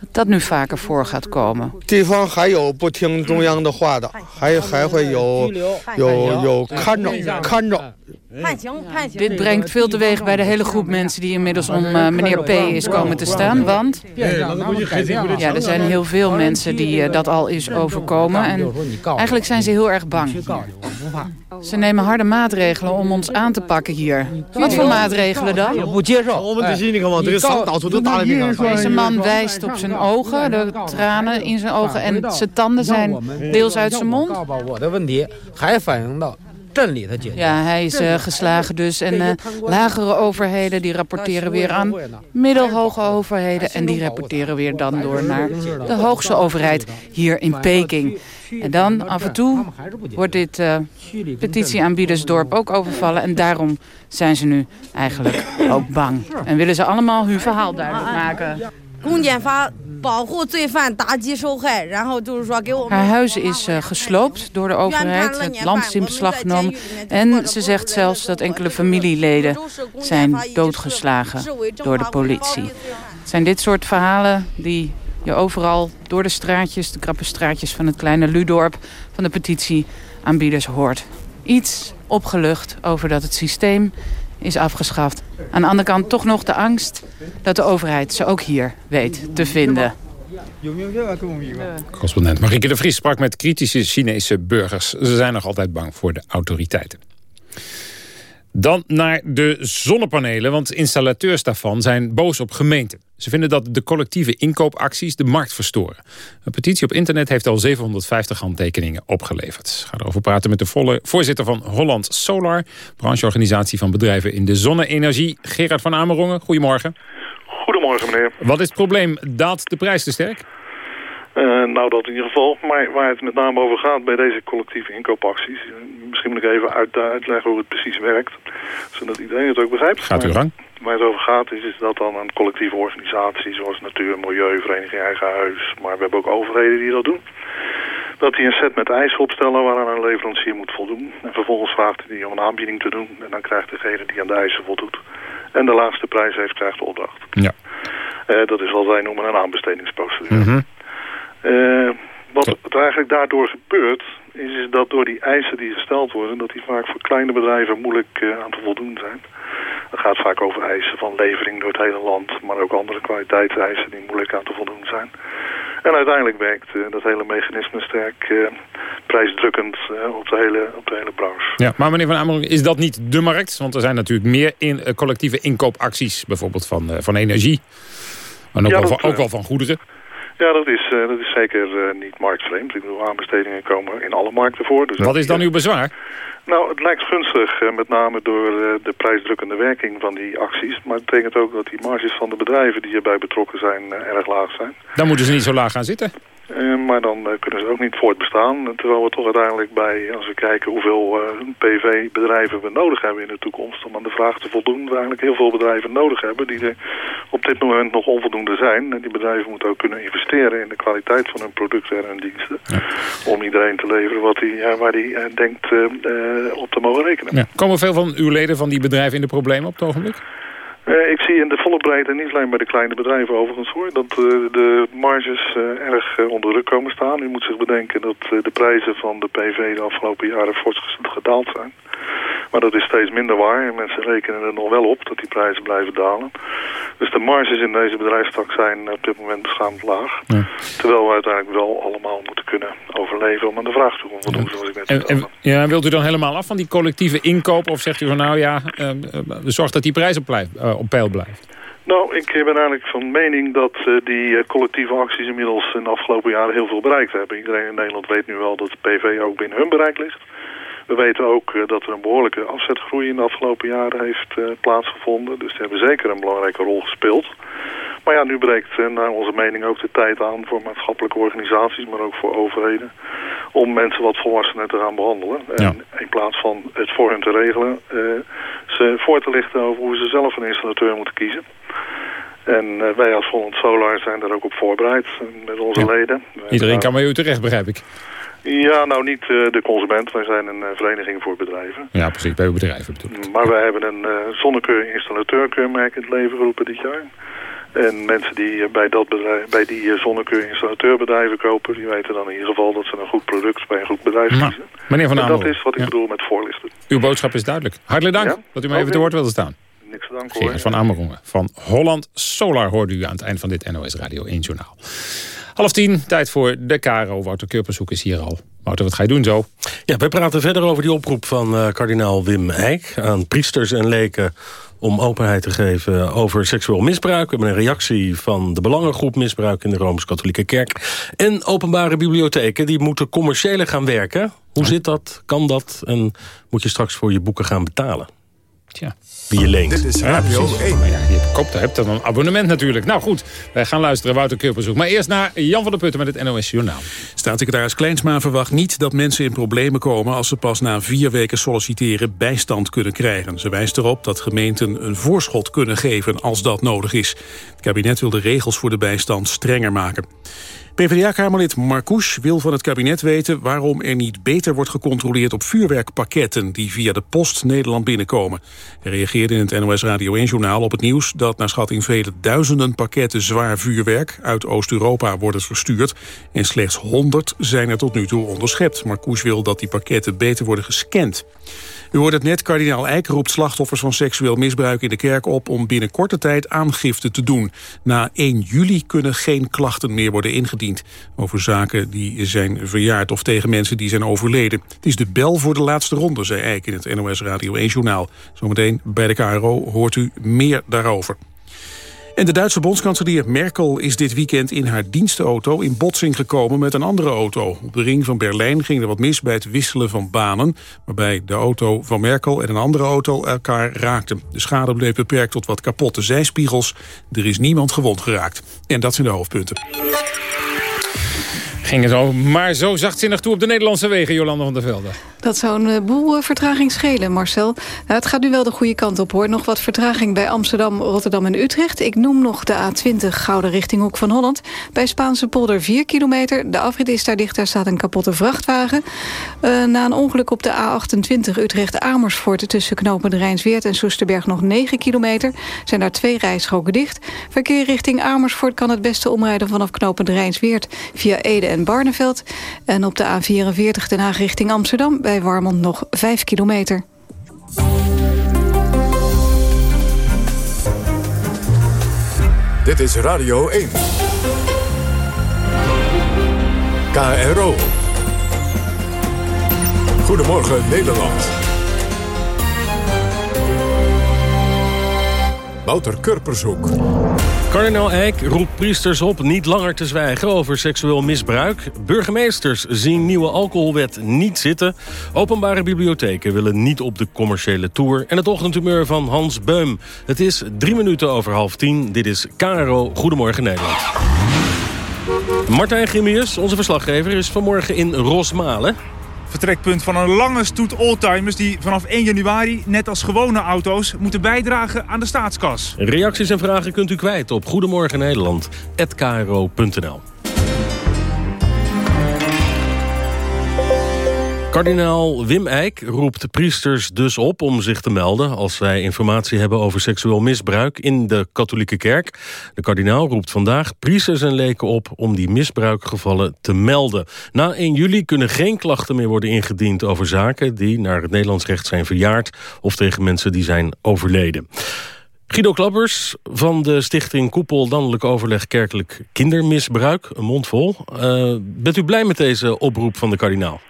dat dat nu vaker voor gaat komen? Dit brengt veel teweeg bij de hele groep mensen die inmiddels om uh, meneer P. is komen te staan. Want ja, er zijn heel veel mensen die uh, dat al is overkomen. En eigenlijk zijn ze heel erg bang. Ze nemen harde maatregelen om ons aan te pakken hier. Wat voor maatregelen dan? Deze man wijst op zijn ogen, de tranen in zijn ogen en zijn tanden zijn deels uit zijn mond. Ja, hij is uh, geslagen dus. En uh, lagere overheden die rapporteren weer aan middelhoge overheden. En die rapporteren weer dan door naar de hoogste overheid hier in Peking. En dan af en toe wordt dit uh, petitieaanbiedersdorp ook overvallen. En daarom zijn ze nu eigenlijk ook bang. En willen ze allemaal hun verhaal duidelijk maken. Haar huis is uh, gesloopt door de overheid. Het land is in beslag genomen. En ze zegt zelfs dat enkele familieleden zijn doodgeslagen door de politie. Het zijn dit soort verhalen die je overal door de straatjes, de krappe straatjes van het kleine Ludorp van de petitieaanbieders hoort. Iets opgelucht over dat het systeem is afgeschaft. Aan de andere kant toch nog de angst dat de overheid ze ook hier weet te vinden. Correspondent Marieke de Vries sprak met kritische Chinese burgers. Ze zijn nog altijd bang voor de autoriteiten. Dan naar de zonnepanelen, want installateurs daarvan zijn boos op gemeenten. Ze vinden dat de collectieve inkoopacties de markt verstoren. Een petitie op internet heeft al 750 handtekeningen opgeleverd. Ik ga erover praten met de volle voorzitter van Holland Solar... brancheorganisatie van bedrijven in de zonne-energie, Gerard van Amerongen. Goedemorgen. Goedemorgen, meneer. Wat is het probleem? Daalt de prijs te sterk? Uh, nou, dat in ieder geval. Maar waar het met name over gaat bij deze collectieve inkoopacties... Eh, misschien moet ik even uit, uitleggen hoe het precies werkt. Zodat iedereen het ook begrijpt. Gaat u gang. Waar het over gaat is, is dat dan een collectieve organisatie... zoals Natuur, Milieu, Vereniging Eigen Huis... maar we hebben ook overheden die dat doen... dat die een set met eisen opstellen waaraan een leverancier moet voldoen. En vervolgens vraagt hij die om een aanbieding te doen... en dan krijgt degene die aan de eisen voldoet... en de laagste prijs heeft, krijgt de opdracht. Ja. Uh, dat is wat wij noemen een aanbestedingsprocedure. Mm -hmm. Uh, wat er eigenlijk daardoor gebeurt, is, is, dat door die eisen die gesteld worden, dat die vaak voor kleine bedrijven moeilijk uh, aan te voldoen zijn. Het gaat vaak over eisen van levering door het hele land, maar ook andere kwaliteitseisen die moeilijk aan te voldoen zijn. En uiteindelijk werkt uh, dat hele mechanisme sterk prijsdrukkend op, de hele, op de hele branche. Ja, maar meneer Van Amerong, is dat niet de markt? Want er zijn natuurlijk meer in, collectieve inkoopacties, bijvoorbeeld van, van energie, maar ook, ja, wel, dat, van, ook wel van goederen. Ja, dat is, uh, dat is zeker uh, niet marktvreemd. Ik bedoel, aanbestedingen komen in alle markten voor. Dus Wat is dan uw bezwaar? Nou, het lijkt gunstig, uh, met name door de prijsdrukkende werking van die acties. Maar het betekent ook dat die marges van de bedrijven die hierbij betrokken zijn erg laag zijn. Dan moeten ze niet zo laag gaan zitten. Uh, maar dan uh, kunnen ze ook niet voortbestaan. Terwijl we toch uiteindelijk bij, als we kijken hoeveel uh, PV-bedrijven we nodig hebben in de toekomst... om aan de vraag te voldoen, we eigenlijk heel veel bedrijven nodig hebben... die er op dit moment nog onvoldoende zijn. En die bedrijven moeten ook kunnen investeren in de kwaliteit van hun producten en hun diensten... Ja. om iedereen te leveren wat die, waar hij denkt op te mogen rekenen. Ja. Komen veel van uw leden van die bedrijven in de problemen op het ogenblik? Uh, ik zie in de volle breedte, niet alleen bij de kleine bedrijven overigens hoor, dat uh, de marges uh, erg onder druk komen staan. U moet zich bedenken dat de prijzen van de PV de afgelopen jaren fors gedaald zijn. Maar dat is steeds minder waar en mensen rekenen er nog wel op dat die prijzen blijven dalen. Dus de marges in deze bedrijfstak zijn op dit moment beschaamd laag. Ja. Terwijl we uiteindelijk wel allemaal moeten kunnen overleven om aan de vraag toe te voldoen, ja. zoals ik net en, en, ja, wilt u dan helemaal af van die collectieve inkoop of zegt u van nou ja, zorg dat die prijs op, blijft, op peil blijft? Nou, ik ben eigenlijk van mening dat uh, die collectieve acties inmiddels in de afgelopen jaren heel veel bereikt hebben. Iedereen in Nederland weet nu wel dat de PV ook binnen hun bereik ligt. We weten ook uh, dat er een behoorlijke afzetgroei in de afgelopen jaren heeft plaatsgevonden. Dus die hebben zeker een belangrijke rol gespeeld. Maar ja, nu breekt naar onze mening ook de tijd aan voor maatschappelijke organisaties, maar ook voor overheden. Om mensen wat volwassener te gaan behandelen. En in plaats van het voor hen te regelen, ze voor te lichten over hoe ze zelf een installateur moeten kiezen. En uh, wij als Holland Solar zijn daar ook op voorbereid met onze leden. Iedereen kan bij u terecht, begrijp ik. Ja, nou niet uh, de consument. Wij zijn een uh, vereniging voor bedrijven. Ja, precies. Bij bedrijven bedoeld. Maar wij hebben een zonnekeur-installateur-keurmerk in het leven geroepen dit jaar. En mensen die bij, dat bedrijf, bij die zonnekeur-installateurbedrijven kopen... die weten dan in ieder geval dat ze een goed product bij een goed bedrijf kiezen. Meneer Van en dat is wat ik bedoel met voorlichten. Uw boodschap is duidelijk. Hartelijk dank ja? dat u mij even te woord wilde staan. Niks te danken hoor. van Amerongen van Holland Solar hoorde u aan het eind van dit NOS Radio 1 journaal. Half tien, tijd voor de Caro. Wouter Kurpershoek is hier al. Wouter, wat ga je doen zo? Ja, wij praten verder over die oproep van uh, kardinaal Wim Eijk... aan priesters en leken om openheid te geven over seksueel misbruik. We hebben een reactie van de belangengroep misbruik in de Rooms-Katholieke Kerk. En openbare bibliotheken die moeten commerciële gaan werken. Hoe zit dat? Kan dat? En moet je straks voor je boeken gaan betalen? Tja. Wie je leent. Dit is Radio 1. Maar ja, je koopt, hebt dan een abonnement natuurlijk. Nou goed, wij gaan luisteren, Wouter Kurperzoek. Maar eerst naar Jan van der Putten met het NOS Journaal. Staatssecretaris Kleinsma verwacht niet dat mensen in problemen komen... als ze pas na vier weken solliciteren bijstand kunnen krijgen. Ze wijst erop dat gemeenten een voorschot kunnen geven als dat nodig is. Het kabinet wil de regels voor de bijstand strenger maken. PvdA-kamerlid Marcouch wil van het kabinet weten waarom er niet beter wordt gecontroleerd op vuurwerkpakketten die via de post Nederland binnenkomen. Hij reageerde in het NOS Radio 1-journaal op het nieuws dat naar schatting vele duizenden pakketten zwaar vuurwerk uit Oost-Europa worden verstuurd en slechts 100 zijn er tot nu toe onderschept. Marcouch wil dat die pakketten beter worden gescand. U hoort het net, kardinaal Eijk roept slachtoffers van seksueel misbruik in de kerk op om binnen korte tijd aangifte te doen. Na 1 juli kunnen geen klachten meer worden ingediend over zaken die zijn verjaard of tegen mensen die zijn overleden. Het is de bel voor de laatste ronde, zei Eijk in het NOS Radio 1 Journaal. Zometeen bij de KRO hoort u meer daarover. En de Duitse bondskanselier Merkel is dit weekend in haar dienstauto in botsing gekomen met een andere auto. Op de ring van Berlijn ging er wat mis bij het wisselen van banen, waarbij de auto van Merkel en een andere auto elkaar raakten. De schade bleef beperkt tot wat kapotte zijspiegels. Er is niemand gewond geraakt. En dat zijn de hoofdpunten. Ging het al maar zo zachtzinnig toe op de Nederlandse wegen, Jolanda van der Velde. Dat zou een boel eh, vertraging schelen, Marcel. Nou, het gaat nu wel de goede kant op, hoor. Nog wat vertraging bij Amsterdam, Rotterdam en Utrecht. Ik noem nog de A20 Gouden richting Hoek van Holland. Bij Spaanse polder 4 kilometer. De afrit is daar dicht, daar staat een kapotte vrachtwagen. Uh, na een ongeluk op de A28 Utrecht-Amersfoort... tussen knopen de Rijnsweert en Soesterberg nog 9 kilometer... zijn daar twee rijstroken dicht. Verkeer richting Amersfoort kan het beste omrijden... vanaf knopen de Rijnsweert via Ede en Barneveld. En op de A44 Den Haag richting Amsterdam bij Warmond nog 5 kilometer. Dit is Radio 1. KRO. Goedemorgen Nederland. Wouter Kurpershoek. Kardinaal Eijk roept priesters op niet langer te zwijgen over seksueel misbruik. Burgemeesters zien nieuwe alcoholwet niet zitten. Openbare bibliotheken willen niet op de commerciële tour. En het ochtendhumeur van Hans Beum. Het is drie minuten over half tien. Dit is KRO Goedemorgen Nederland. Martijn Grimius, onze verslaggever, is vanmorgen in Rosmalen. Vertrekpunt van een lange stoet oldtimers die vanaf 1 januari, net als gewone auto's, moeten bijdragen aan de staatskas. Reacties en vragen kunt u kwijt op Goedemorgen Nederland@kro.nl. Kardinaal Wim Eijk roept priesters dus op om zich te melden... als zij informatie hebben over seksueel misbruik in de katholieke kerk. De kardinaal roept vandaag priesters en leken op om die misbruikgevallen te melden. Na 1 juli kunnen geen klachten meer worden ingediend over zaken... die naar het Nederlands recht zijn verjaard of tegen mensen die zijn overleden. Guido Klappers van de stichting Koepel Landelijk Overleg Kerkelijk Kindermisbruik, een mond vol. Uh, bent u blij met deze oproep van de kardinaal?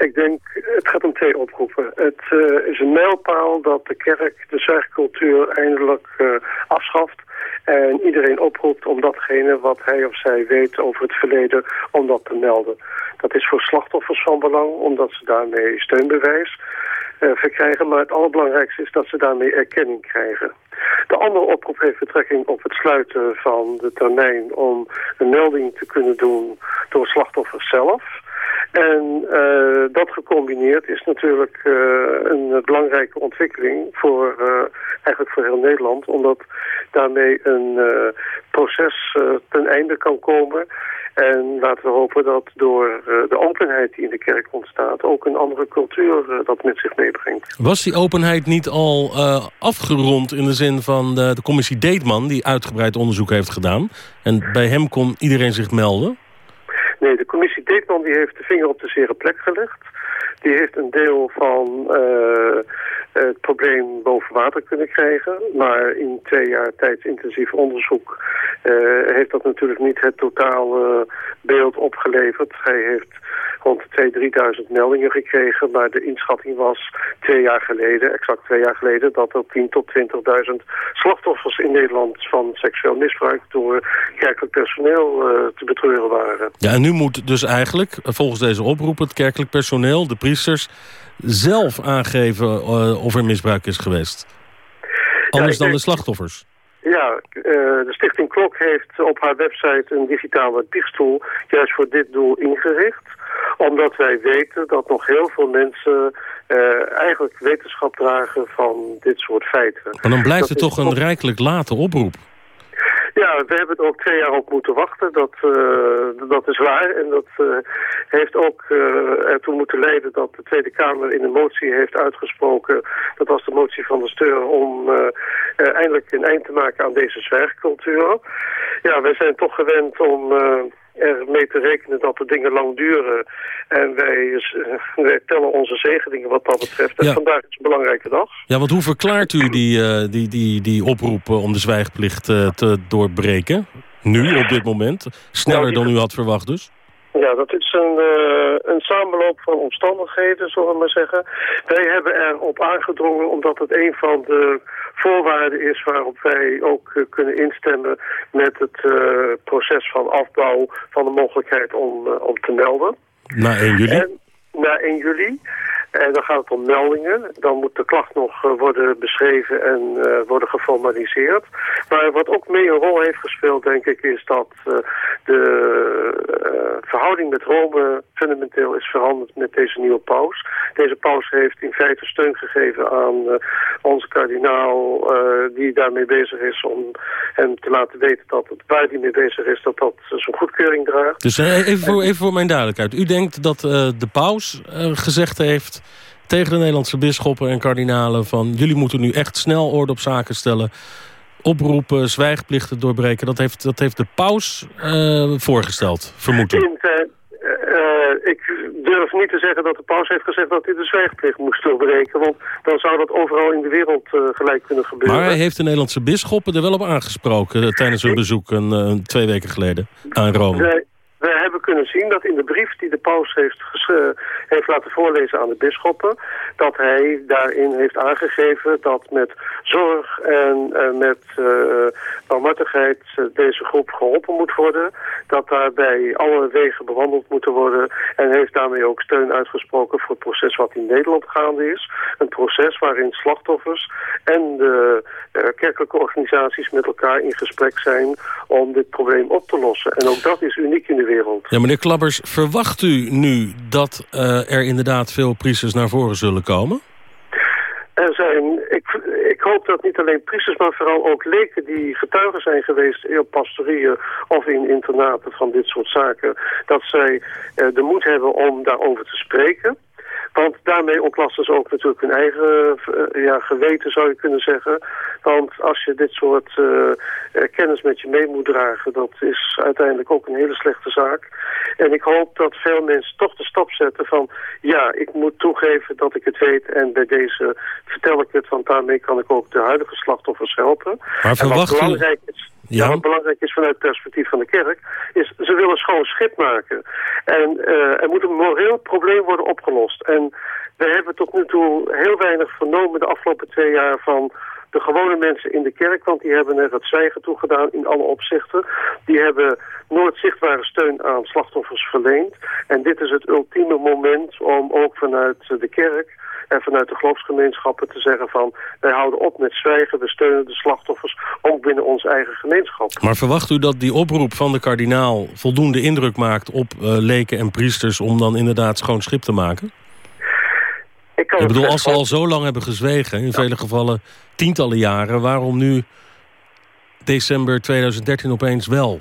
Ik denk, het gaat om twee oproepen. Het uh, is een mijlpaal dat de kerk de zwijgcultuur eindelijk uh, afschaft. En iedereen oproept om datgene wat hij of zij weet over het verleden, om dat te melden. Dat is voor slachtoffers van belang, omdat ze daarmee steunbewijs uh, verkrijgen. Maar het allerbelangrijkste is dat ze daarmee erkenning krijgen. De andere oproep heeft betrekking op het sluiten van de termijn om een melding te kunnen doen door slachtoffers zelf. En uh, dat gecombineerd is natuurlijk uh, een belangrijke ontwikkeling voor uh, eigenlijk voor heel Nederland, omdat daarmee een proces ten einde kan komen. En laten we hopen dat door de openheid die in de kerk ontstaat... ook een andere cultuur dat met zich meebrengt. Was die openheid niet al afgerond in de zin van de, de commissie Deetman... die uitgebreid onderzoek heeft gedaan? En bij hem kon iedereen zich melden? Nee, de commissie Deetman die heeft de vinger op de zere plek gelegd. Die heeft een deel van uh, het probleem boven water kunnen krijgen. Maar in twee jaar tijd intensief onderzoek uh, heeft dat natuurlijk niet het totale beeld opgeleverd. Hij heeft rond de 2.000, 3.000 meldingen gekregen. Maar de inschatting was twee jaar geleden, exact twee jaar geleden... dat er 10.000 tot 20.000 slachtoffers in Nederland van seksueel misbruik... door kerkelijk personeel uh, te betreuren waren. Ja, en nu moet dus eigenlijk, volgens deze oproep... het kerkelijk personeel, de priesters, zelf aangeven uh, of er misbruik is geweest. Anders ja, dan de slachtoffers. Ja, uh, de stichting Klok heeft op haar website een digitale biechtstoel juist voor dit doel ingericht. Omdat wij weten dat nog heel veel mensen uh, eigenlijk wetenschap dragen van dit soort feiten. Maar dan blijft het toch een rijkelijk late oproep. Ja, we hebben er ook twee jaar op moeten wachten. Dat, uh, dat is waar. En dat uh, heeft ook uh, ertoe moeten leiden dat de Tweede Kamer in een motie heeft uitgesproken. Dat was de motie van de Steur om eindelijk een eind te maken aan deze zwijgcultuur. Ja, wij zijn toch gewend om er mee te rekenen dat de dingen lang duren. En wij, wij tellen onze zegeningen wat dat betreft. En vandaag is een belangrijke dag. Ja, want hoe verklaart u die, uh, die, die, die oproep om de zwijgplicht uh, te doorbreken? Nu, op dit moment? Sneller dan u had verwacht dus? Ja, dat is een, uh, een samenloop van omstandigheden, zullen we maar zeggen. Wij hebben erop aangedrongen omdat het een van de voorwaarden is waarop wij ook uh, kunnen instemmen met het uh, proces van afbouw van de mogelijkheid om, om te melden. Na 1 juli? En, na 1 juli. En dan gaat het om meldingen. Dan moet de klacht nog uh, worden beschreven en uh, worden geformaliseerd. Maar wat ook mee een rol heeft gespeeld, denk ik, is dat uh, de verhouding met Rome fundamenteel is veranderd met deze nieuwe paus. Deze paus heeft in feite steun gegeven aan onze kardinaal die daarmee bezig is om hem te laten weten dat het waar hij mee bezig is, dat dat zijn goedkeuring draagt. Dus even voor, even voor mijn duidelijkheid. U denkt dat de paus gezegd heeft tegen de Nederlandse bisschoppen en kardinalen... van jullie moeten nu echt snel orde op zaken stellen... oproepen, zwijgplichten doorbreken. Dat heeft, dat heeft de paus uh, voorgesteld, vermoed ik. Uh, ik durf niet te zeggen dat de paus heeft gezegd dat hij de zwijgplicht moest doorbreken. Want dan zou dat overal in de wereld uh, gelijk kunnen gebeuren. Maar hij heeft de Nederlandse bisschoppen er wel op aangesproken... tijdens een bezoek een, twee weken geleden aan Rome. Nee. We hebben kunnen zien dat in de brief die de paus heeft, heeft laten voorlezen aan de bisschoppen... dat hij daarin heeft aangegeven dat met zorg en uh, met uh, barmhartigheid deze groep geholpen moet worden. Dat daarbij alle wegen bewandeld moeten worden. En heeft daarmee ook steun uitgesproken voor het proces wat in Nederland gaande is. Een proces waarin slachtoffers en de kerkelijke organisaties met elkaar in gesprek zijn om dit probleem op te lossen. En ook dat is uniek in de wereld. Ja, meneer Klabbers, verwacht u nu dat uh, er inderdaad veel priesters naar voren zullen komen? Er zijn, ik, ik hoop dat niet alleen priesters, maar vooral ook leken die getuigen zijn geweest in pastorieën of in internaten van dit soort zaken, dat zij uh, de moed hebben om daarover te spreken. Want daarmee ontlasten ze ook natuurlijk hun eigen uh, ja, geweten, zou je kunnen zeggen. Want als je dit soort uh, kennis met je mee moet dragen, dat is uiteindelijk ook een hele slechte zaak. En ik hoop dat veel mensen toch de stap zetten van, ja, ik moet toegeven dat ik het weet en bij deze vertel ik het, want daarmee kan ik ook de huidige slachtoffers helpen. Maar verwacht en wat belangrijk is, ja. wat belangrijk is vanuit het perspectief van de kerk, is ze willen schoon schip maken. En uh, er moet een moreel probleem worden opgelost. En we hebben tot nu toe heel weinig vernomen de afgelopen twee jaar van de gewone mensen in de kerk, want die hebben er het zwijgen toe gedaan in alle opzichten. Die hebben nooit zichtbare steun aan slachtoffers verleend. En dit is het ultieme moment om ook vanuit de kerk en vanuit de geloofsgemeenschappen te zeggen van... wij houden op met zwijgen, we steunen de slachtoffers ook binnen onze eigen gemeenschap. Maar verwacht u dat die oproep van de kardinaal voldoende indruk maakt op uh, leken en priesters... om dan inderdaad schoon schip te maken? Ik, ik bedoel, als ze al zo lang hebben gezwegen, in vele gevallen tientallen jaren... waarom nu december 2013 opeens wel?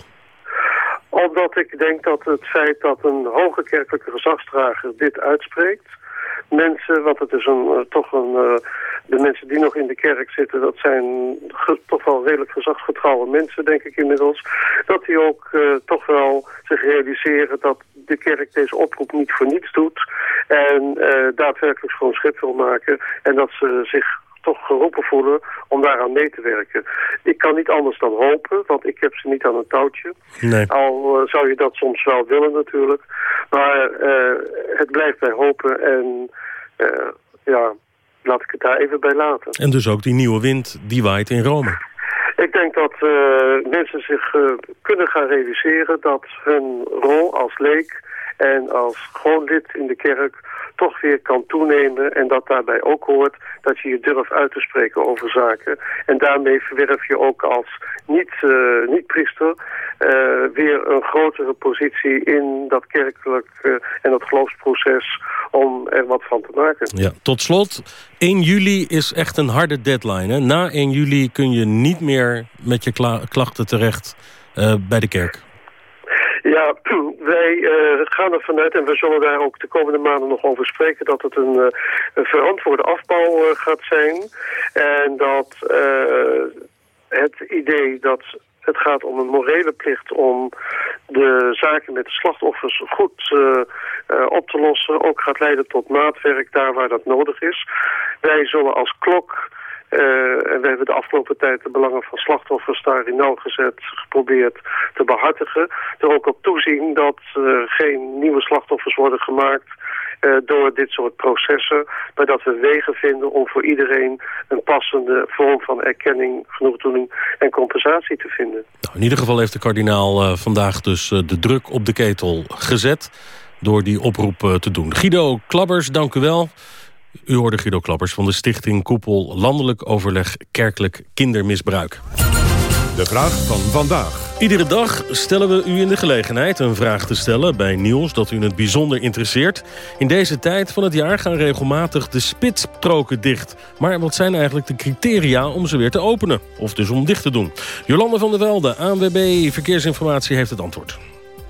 Omdat ik denk dat het feit dat een hoge kerkelijke gezagsdrager dit uitspreekt mensen, want het is een, uh, toch een, uh, de mensen die nog in de kerk zitten, dat zijn toch wel redelijk gezagsgetrouwe mensen, denk ik inmiddels. Dat die ook uh, toch wel zich realiseren dat de kerk deze oproep niet voor niets doet. En daadwerkelijk gewoon schip wil maken. En dat ze zich toch geroepen voelen om daaraan mee te werken. Ik kan niet anders dan hopen, want ik heb ze niet aan een touwtje. Nee. Al uh, zou je dat soms wel willen natuurlijk. Maar uh, het blijft bij hopen en uh, ja, laat ik het daar even bij laten. En dus ook die nieuwe wind die waait in Rome. Ik denk dat mensen zich kunnen gaan realiseren dat hun rol als leek en als gewoon lid in de kerk toch weer kan toenemen. En dat daarbij ook hoort dat je je durft uit te spreken over zaken. En daarmee verwerf je ook als niet-priester niet uh, weer een grotere positie in dat kerkelijk uh, en dat geloofsproces om er wat van te maken. Ja, tot slot, 1 juli is echt een harde deadline. Hè? Na 1 juli kun je niet meer met je klachten terecht bij de kerk. Ja, wij uh, gaan ervan uit, en we zullen daar ook de komende maanden nog over spreken, dat het een, een verantwoorde afbouw uh, gaat zijn. En dat het idee dat het gaat om een morele plicht om de zaken met de slachtoffers goed op te lossen, ook gaat leiden tot maatwerk daar waar dat nodig is. Wij zullen als klok en we hebben de afgelopen tijd de belangen van slachtoffers daarin nauwgezet geprobeerd te behartigen. Er ook op toezien dat uh, geen nieuwe slachtoffers worden gemaakt uh, door dit soort processen. Maar dat we wegen vinden om voor iedereen een passende vorm van erkenning, genoegdoening en compensatie te vinden. Nou, in ieder geval heeft de kardinaal vandaag dus de druk op de ketel gezet door die oproep te doen. Guido Klabbers, dank u wel. U hoorde Guido Klappers van de stichting Koepel Landelijk Overleg Kerkelijk Kindermisbruik. De vraag van vandaag. Iedere dag stellen we u in de gelegenheid een vraag te stellen... bij nieuws dat u in het bijzonder interesseert. In deze tijd van het jaar gaan regelmatig de spitsstroken dicht. Maar wat zijn eigenlijk de criteria om ze weer te openen? Of dus om dicht te doen? Jolande van der Velde, ANWB Verkeersinformatie, heeft het antwoord.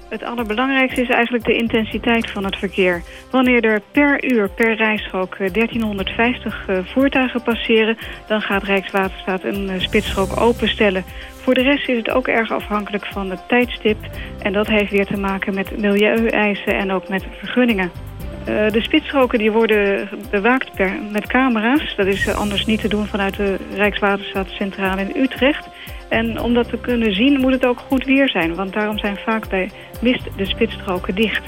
Het allerbelangrijkste is eigenlijk de intensiteit van het verkeer. Wanneer er per uur, per rijstrook 1350 eh, voertuigen passeren... dan gaat Rijkswaterstaat een eh, spitsstrook openstellen. Voor de rest is het ook erg afhankelijk van het tijdstip. En dat heeft weer te maken met milieueisen en ook met vergunningen. De spitsstroken die worden bewaakt per, met camera's. Dat is anders niet te doen vanuit de Rijkswaterstaatcentrale in Utrecht... En om dat te kunnen zien moet het ook goed weer zijn. Want daarom zijn vaak bij mist de spitsstroken dicht.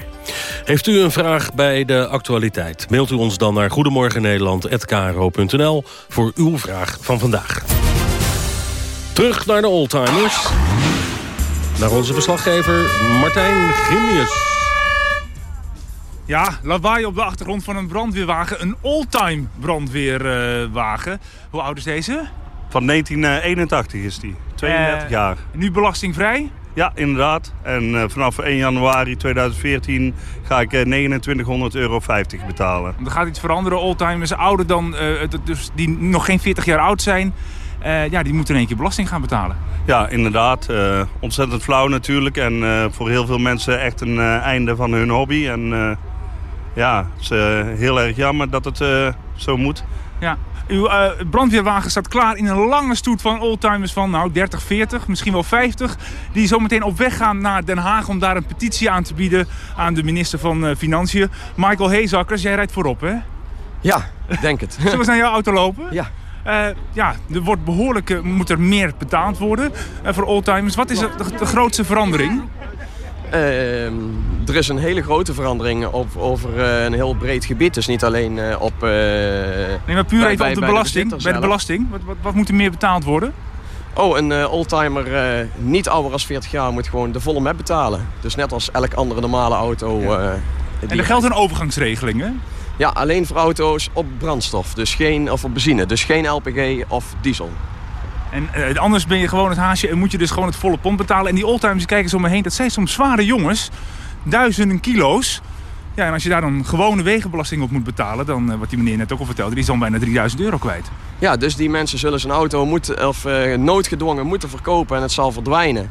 Heeft u een vraag bij de actualiteit? Mailt u ons dan naar goedemorgennederland.kro.nl voor uw vraag van vandaag. Terug naar de oldtimers. Naar onze verslaggever Martijn Grimius. Ja, lawaai op de achtergrond van een brandweerwagen. Een oldtime brandweerwagen. Hoe oud is deze? Van 1981 is die. 32 uh, jaar. Nu belastingvrij? Ja, inderdaad. En uh, vanaf 1 januari 2014 ga ik uh, 2900 euro 50 betalen. Er gaat iets veranderen. Oldtimers ouder dan, uh, dus die nog geen 40 jaar oud zijn. ja, die moeten in één keer belasting gaan betalen. Ja, inderdaad. ontzettend flauw natuurlijk. En voor heel veel mensen echt een einde van hun hobby. En Ja, het is eh, heel erg jammer dat het eh, zo moet. Ja. Uw eh, brandweerwagen staat klaar in een lange stoet van oldtimers van nou 30, 40, misschien wel 50. Die zometeen op weg gaan naar Den Haag om daar een petitie aan te bieden aan de minister van eh, Financiën. Michael Heezakkers, jij rijdt voorop hè? Ja, ik denk het. Zullen we eens naar jouw auto lopen? Ja. Eh, ja, er wordt behoorlijk, eh, moet er meer betaald worden voor oldtimers. Wat is de, de grootste verandering? Ehm, er is een hele grote verandering op, over eh, een heel breed gebied. Dus niet alleen eh, op... eh, Nee, maar puur bij- even op de bij belasting. bij de belasting. Wat, wat, wat moet er meer betaald worden? Oh, een oldtimer niet ouder dan 40 jaar moet gewoon de volle map betalen. Dus net als elk andere normale auto. En er geldt een overgangsregeling, hè? Ja, alleen voor auto's op brandstof. Dus geen, of op benzine. Dus geen LPG of diesel. En eh, anders ben je gewoon het haasje en moet je dus gewoon het volle pond betalen. En die oldtimers, kijken zo om me heen, dat zijn soms zware jongens. Duizenden kilo's. Ja, en als je daar dan gewone wegenbelasting op moet betalen, dan, eh, wat die meneer net ook al vertelde, die is dan bijna 3000 euro kwijt. Ja, dus die mensen zullen zijn auto moeten, of eh, noodgedwongen moeten verkopen en het zal verdwijnen.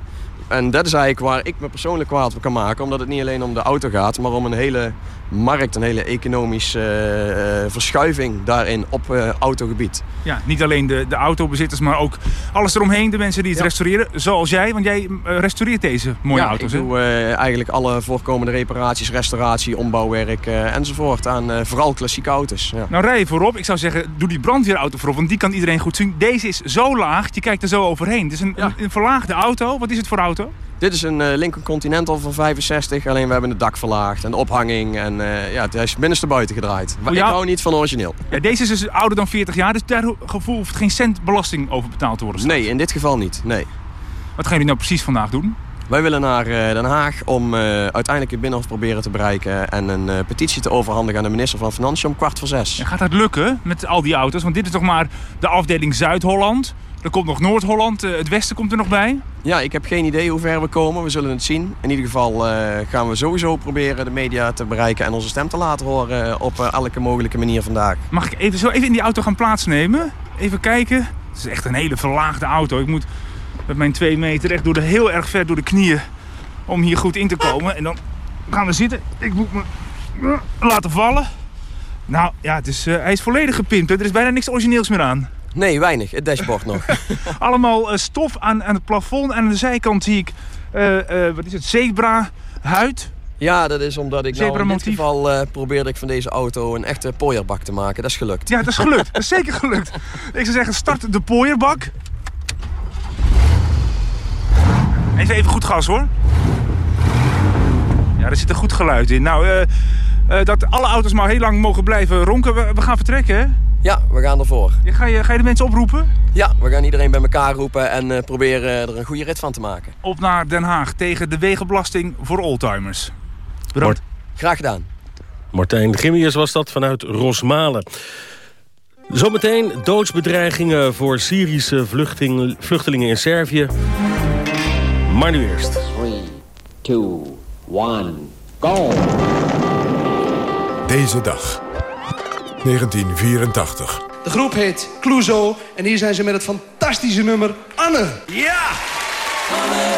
En dat is eigenlijk waar ik me persoonlijk kwaad voor kan maken. Omdat het niet alleen om de auto gaat, maar om een hele markt, een hele economische eh, eh, verschuiving daarin op eh, autogebied. Ja, niet alleen de, de autobezitters, maar ook alles eromheen. De mensen die het restaureren, zoals jij. Want jij restaureert deze mooie ja, auto's, ik hè? doe eigenlijk alle voorkomende reparaties, restauratie, ombouwwerk enzovoort aan vooral klassieke auto's. Ja. Nou, rij je voorop. Ik zou zeggen, doe die brandweerauto voorop, want die kan iedereen goed zien. Deze is zo laag, je kijkt er zo overheen. Het is een, een, een verlaagde auto. Wat is het voor auto? Dit is een eh, Lincoln Continental van 65, alleen we hebben het dak verlaagd en de ophanging en eh, ja, hij is binnenste buiten gedraaid. Maar Voor ik hou niet van origineel. Ja, deze is dus ouder dan 40 jaar, dus daar gevoel hoeft geen cent belasting over betaald te worden. Nee, in dit geval niet. Nee. Wat gaan jullie nou precies vandaag doen? Wij willen naar eh, Den Haag om uiteindelijk het Binnenhof proberen te bereiken en een petitie te overhandigen aan de minister van Financiën om kwart voor zes. En gaat dat lukken met al die auto's? Want dit is toch maar de afdeling Zuid-Holland. Er komt nog Noord-Holland, eh, het westen komt er nog bij. Ja, ik heb geen idee hoe ver we komen. We zullen het zien. In ieder geval eh, gaan we sowieso proberen de media te bereiken en onze stem te laten horen eh, op eh, elke mogelijke manier vandaag. Mag ik even, zo even in die auto gaan plaatsnemen? Even kijken. Het is echt een hele verlaagde auto. Ik moet met mijn twee meter echt door de, heel erg ver door de knieën om hier goed in te komen. En dan gaan we zitten. Ik moet me laten vallen. Nou ja, het is, hij is volledig gepimpt. hè. Er is bijna niks origineels meer aan. Nee, weinig. Het dashboard nog. Allemaal eh, stof aan, aan het plafond. En aan de zijkant zie ik, eh, eh, wat is het, zebra huid. Ja, dat is omdat ik nou in dit Zebramotief. geval probeerde ik van deze auto een echte pooierbak te maken. Dat is gelukt. Ja, dat is gelukt. Dat is zeker gelukt. Ik zou zeggen, start de pooierbak. Even, even goed gas hoor. Ja, er zit een goed geluid in. Nou, dat alle auto's maar heel lang mogen blijven ronken. We, we gaan vertrekken, hè? Ja, we gaan ervoor. Ja, Ga je, ga je de mensen oproepen? Ja, we gaan iedereen bij elkaar roepen en eh, proberen er een goede rit van te maken. Op naar Den Haag tegen de wegenbelasting voor oldtimers. Bedankt. Graag gedaan. Martijn Gimmius was dat vanuit Rosmalen. Zometeen doodsbedreigingen voor Syrische vluchting, vluchtelingen in Servië. Maar nu eerst. 3, 2, 1, go! Deze dag. 1984. De groep heet Clouseau en hier zijn ze met het fantastische nummer Anne. Ja! Anne,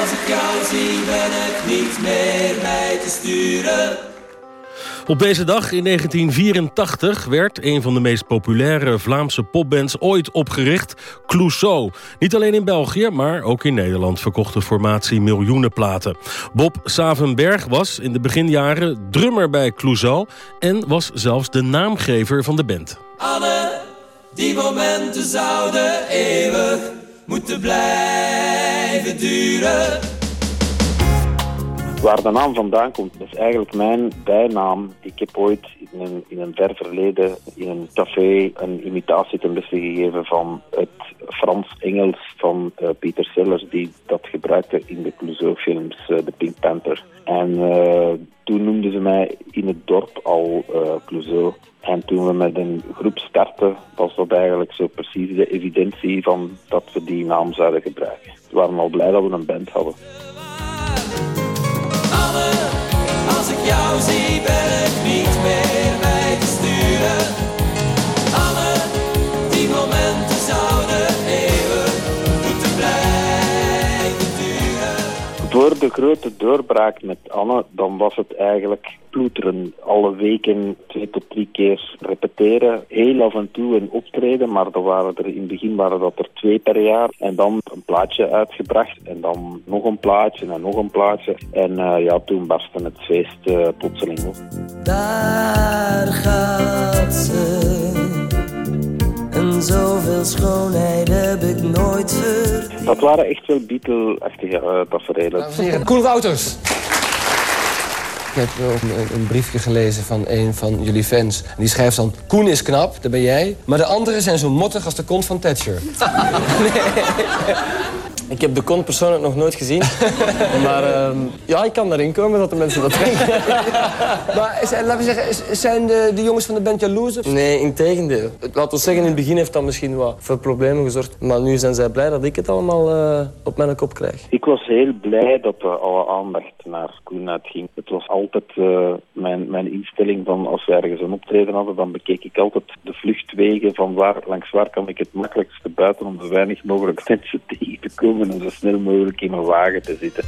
als ik jou zie ben ik niet meer mij te sturen. Op deze dag in 1984 werd een van de meest populaire Vlaamse popbands ooit opgericht, Clouseau. Niet alleen in België, maar ook in Nederland verkocht de formatie miljoenen platen. Bob Savenberg was in de beginjaren drummer bij Clouseau en was zelfs de naamgever van de band. Anne, die momenten zouden eeuwig moeten blijven duren. Waar de naam vandaan komt, dat is eigenlijk mijn bijnaam. Ik heb ooit in een, ver verleden in een café een imitatie ten beste gegeven van het Frans-Engels van eh, Peter Sellers, die dat gebruikte in de Clouseau-films, eh, de Pink Panther. En eh, toen noemden ze mij in het dorp al Clouseau. En toen we met een groep startten, was dat eigenlijk zo precies de evidentie van dat we die naam zouden gebruiken. We waren al blij dat we een band hadden. Als ik jou zie ben ik niet meer mij te sturen. Door de grote doorbraak met Anne, dan was het eigenlijk ploeteren. Alle weken twee tot drie keer repeteren. Heel af en toe een optreden, maar er waren er, in het begin waren dat er twee per jaar. En dan een plaatje uitgebracht en dan nog een plaatje en nog een plaatje. En eh, ja, toen barstte het feest uh, plotseling op. Daar gaat Dat waren echt wel Beatle-achtige uh, tafereelen. Coole auto's. Ik heb ook een, een, briefje gelezen van een van jullie fans. En die schrijft dan, Koen is knap, dat ben jij. Maar de anderen zijn zo mottig als de kont van Thatcher. Ik heb de kont persoonlijk nog nooit gezien. maar uh, ja, ik kan daarin komen dat de mensen dat denken. maar is, laten we zeggen, zijn de, de, jongens van de band jaloers? Of? Nee, in tegendeel. Laten we zeggen, in het begin heeft dat misschien wat voor problemen gezorgd. Maar nu zijn zij blij dat ik het allemaal uh, op mijn kop krijg. Ik was heel blij dat er alle aandacht naar Koen uitging. Het was altijd uh, mijn, mijn instelling van als we ergens een optreden hadden, dan bekeek ik altijd de vluchtwegen van waar, langs waar kan ik het makkelijkste buiten om zo weinig mogelijk mensen tegen te komen en zo snel mogelijk in mijn wagen te zitten.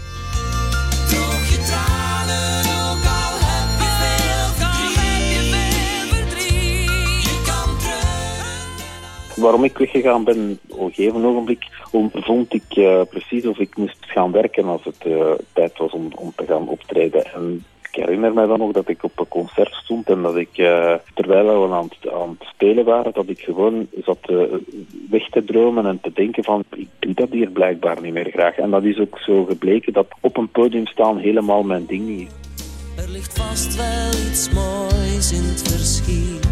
Waarom ik weggegaan ben op een gegeven ogenblik, vond ik uh, precies of ik moest gaan werken als het uh, tijd was om, om te gaan optreden. En ik herinner me dan nog dat ik op een concert stond en dat ik, uh, terwijl we aan het, aan het spelen waren, dat ik gewoon zat uh, weg te dromen en te denken van, ik doe dat hier blijkbaar niet meer graag. En dat is ook zo gebleken dat op een podium staan helemaal mijn ding niet. Er ligt vast wel iets moois in het verschiet.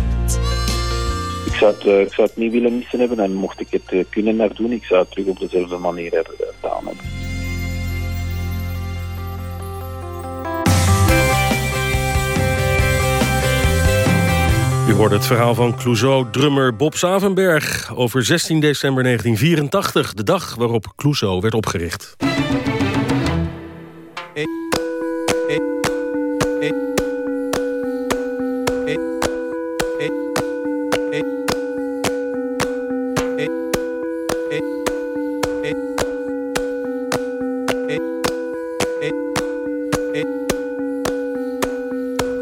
Ik zou, het, uh, ik zou het niet willen missen hebben en mocht ik het kunnen herdoen, ik zou het terug op dezelfde manier gedaan hebben. U hoorde het verhaal van Clouseau-drummer Bob Savenberg... over 16 december 1984, de dag waarop Clouseau werd opgericht.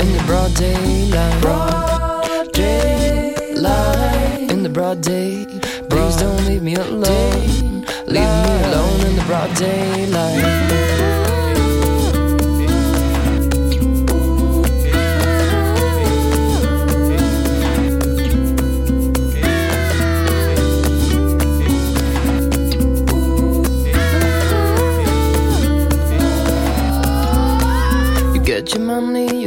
In the broad daylight. Broad daylight. In the broad day. Please don't leave me alone. Leave me alone in the broad daylight. You get your money,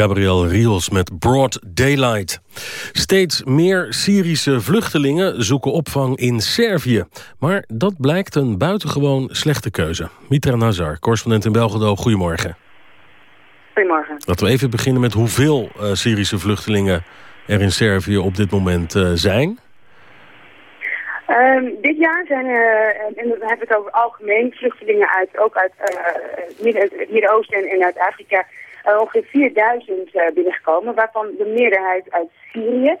Gabriel Rios met Broad Daylight. Steeds meer Syrische vluchtelingen zoeken opvang in Servië. Maar dat blijkt een buitengewoon slechte keuze. Mitra Nazar, correspondent in Belgrado, goedemorgen. Goedemorgen. Laten we even beginnen met hoeveel uh, Syrische vluchtelingen er in Servië op dit moment uh, zijn. Um, dit jaar zijn er, en we hebben het over algemeen, vluchtelingen uit, ook uit uh, het Midden-Oosten en uit Afrika, ongeveer 4000 uh, binnengekomen, waarvan de meerderheid uit Syrië.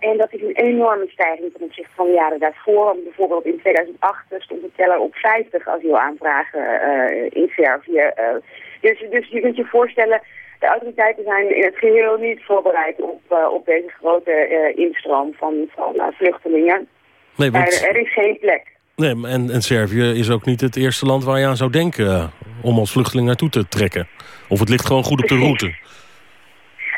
en dat is een enorme stijging ten opzichte van de jaren daarvoor. Bijvoorbeeld in 2008 stond de teller op 50 asielaanvragen in Servië. dus, dus je kunt je voorstellen, de autoriteiten zijn in het geheel niet voorbereid op, op deze grote instroom van, van vluchtelingen. Nee, want... er, er, is geen plek. Nee, en, en Servië is ook niet het eerste land waar je aan zou denken... Uh, om als vluchteling naartoe te trekken. Of het ligt gewoon goed op de route.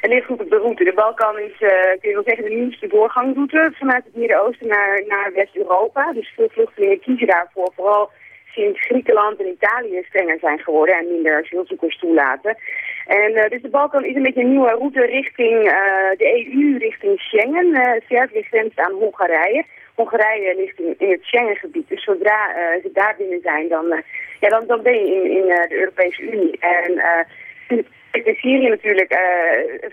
Het ligt goed op de route. De Balkan is, uh, kun je wel zeggen, de nieuwste doorgangroute... vanuit het Midden-Oosten naar, naar West-Europa. Dus veel vluchtelingen kiezen daarvoor. Vooral sinds Griekenland en Italië strenger zijn geworden... en minder asielzoekers toelaten. En uh, dus de Balkan is een beetje een nieuwe route richting de EU, richting Schengen. Servië grenst aan Hongarije... Hongarije ligt in, in het Schengengebied. Dus zodra uh, ze daar binnen zijn, dan, uh, ja, dan, dan ben je in, in uh, de Europese Unie. En in Syrië natuurlijk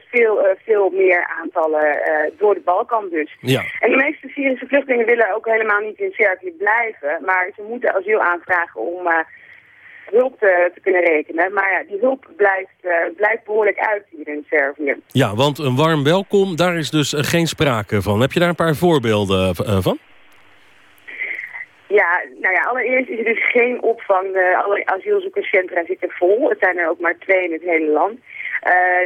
veel, veel meer aantallen door de Balkan dus. Ja. En de meeste Syrische vluchtelingen willen ook helemaal niet in Servië blijven. Maar ze moeten asiel aanvragen om hulp te, te, kunnen rekenen. Maar ja, die hulp blijft, uh, blijft behoorlijk uit hier in Servië. Ja, want een warm welkom, daar is dus uh, geen sprake van. Heb je daar een paar voorbeelden van? Ja, nou ja, allereerst is er dus geen opvang. alle asielzoekerscentra zitten vol. Het zijn er ook maar twee in het hele land.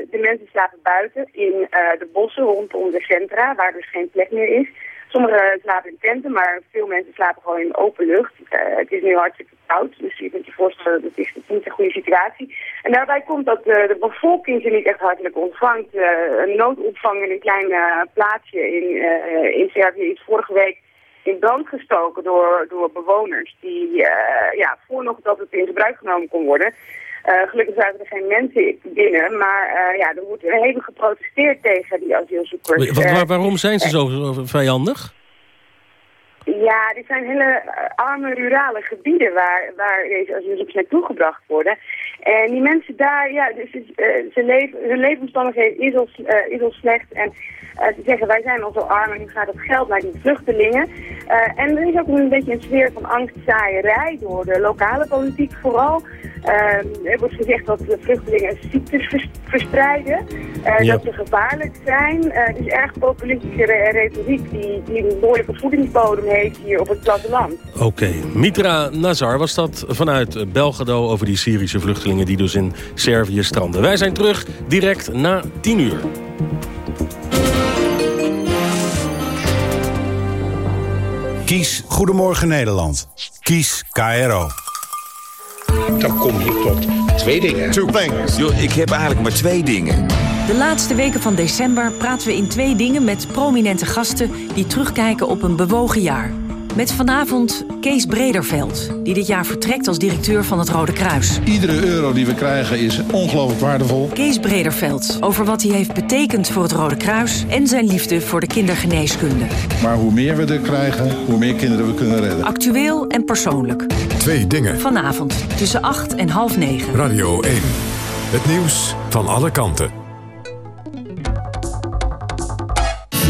de mensen slapen buiten in de bossen rondom de centra, waar dus geen plek meer is. Sommigen slapen in tenten, maar veel mensen slapen gewoon in open lucht. Uh, het is nu hartstikke koud, dus je kunt je voorstellen dat is niet een goede situatie. En daarbij komt dat uh, de bevolking ze niet echt hartelijk ontvangt. Uh, een noodopvang in een klein plaatsje in, in Servië is vorige week in brand gestoken door, door bewoners. Die, ja, voor nog dat het in gebruik genomen kon worden... Uh, gelukkig zijn er geen mensen binnen, maar uh, ja, er wordt hevig geprotesteerd tegen die asielzoekers. Waar, waarom zijn ze zo vijandig? Ja, dit zijn hele arme rurale gebieden waar, waar deze asielzoekers naartoe gebracht worden. En die mensen daar, ja, dus, uh, ze leven, hun levensomstandigheden is al, is al slecht. En ze zeggen, wij zijn al zo arm en nu gaat het geld naar die vluchtelingen. en er is ook een beetje een sfeer van angstzaaierij door de lokale politiek vooral. er wordt gezegd dat de vluchtelingen ziektes verspreiden, ja. dat ze gevaarlijk zijn. is erg populistische retoriek die, die een behoorlijke voedingsbodem heeft hier op het platteland. Oké, Mitra Nazar was dat vanuit Belgrado over die Syrische vluchtelingen die dus in Servië stranden. Wij zijn terug direct na 10 uur. Kies Goedemorgen Nederland. Kies KRO. Dan kom je tot twee dingen. Two things. Yo, ik heb eigenlijk maar twee dingen. De laatste weken van december praten we in twee dingen met prominente gasten... die terugkijken op een bewogen jaar. Met vanavond Kees Brederveld, die dit jaar vertrekt als directeur van het Rode Kruis. Iedere euro die we krijgen is ongelooflijk waardevol. Kees Brederveld, over wat hij heeft betekend voor het Rode Kruis... en zijn liefde voor de kindergeneeskunde. Maar hoe meer we er krijgen, hoe meer kinderen we kunnen redden. Actueel en persoonlijk. Twee dingen. Vanavond tussen 8 en half 9. Radio 1. Het nieuws van alle kanten.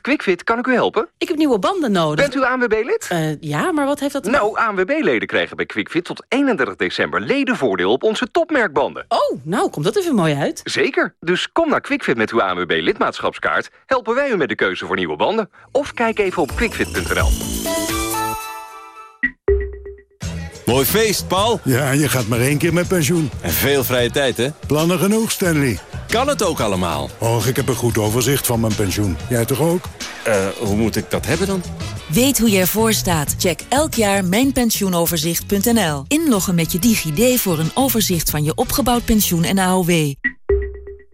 Met QuickFit kan ik u helpen? Ik heb nieuwe banden nodig. Bent u ANWB-lid? Uh, ja, maar wat heeft dat... Nou, ANWB-leden krijgen bij QuickFit tot 31 december ledenvoordeel op onze topmerkbanden. Oh, nou, komt dat even mooi uit. Zeker. Dus kom naar QuickFit met uw ANWB-lidmaatschapskaart. Helpen wij u met de keuze voor nieuwe banden. Of kijk even op quickfit.nl. Mooi feest, Paul. Ja, je gaat maar één keer met pensioen. En veel vrije tijd, hè? Plannen genoeg, Stanley. Kan het ook allemaal? Och, ik heb een goed overzicht van mijn pensioen. Jij toch ook? Eh, hoe moet ik dat hebben dan? Weet hoe je ervoor staat? Check elk jaar mijnpensioenoverzicht.nl. Inloggen met je DigiD voor een overzicht van je opgebouwd pensioen en AOW.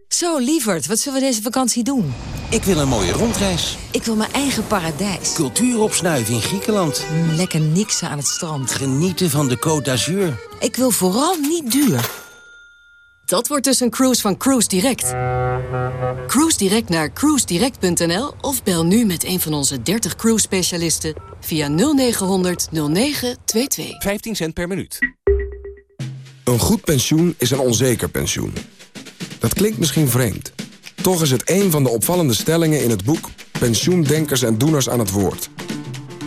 Zo, lieverd, wat zullen we deze vakantie doen? Ik wil een mooie rondreis. Ik wil mijn eigen paradijs. Cultuur opsnuiven in Griekenland. Mm, lekker niksen aan het strand. Genieten van de Côte d'Azur. Ik wil vooral niet duur. Dat wordt dus een cruise van Cruise Direct. Cruise Direct naar cruisedirect.nl of bel nu met een van onze 30 cruise specialisten via 0900 0922. 15 cent per minuut. Een goed pensioen is een onzeker pensioen. Dat klinkt misschien vreemd. Toch is het een van de opvallende stellingen in het boek... Pensioendenkers en Doeners aan het Woord.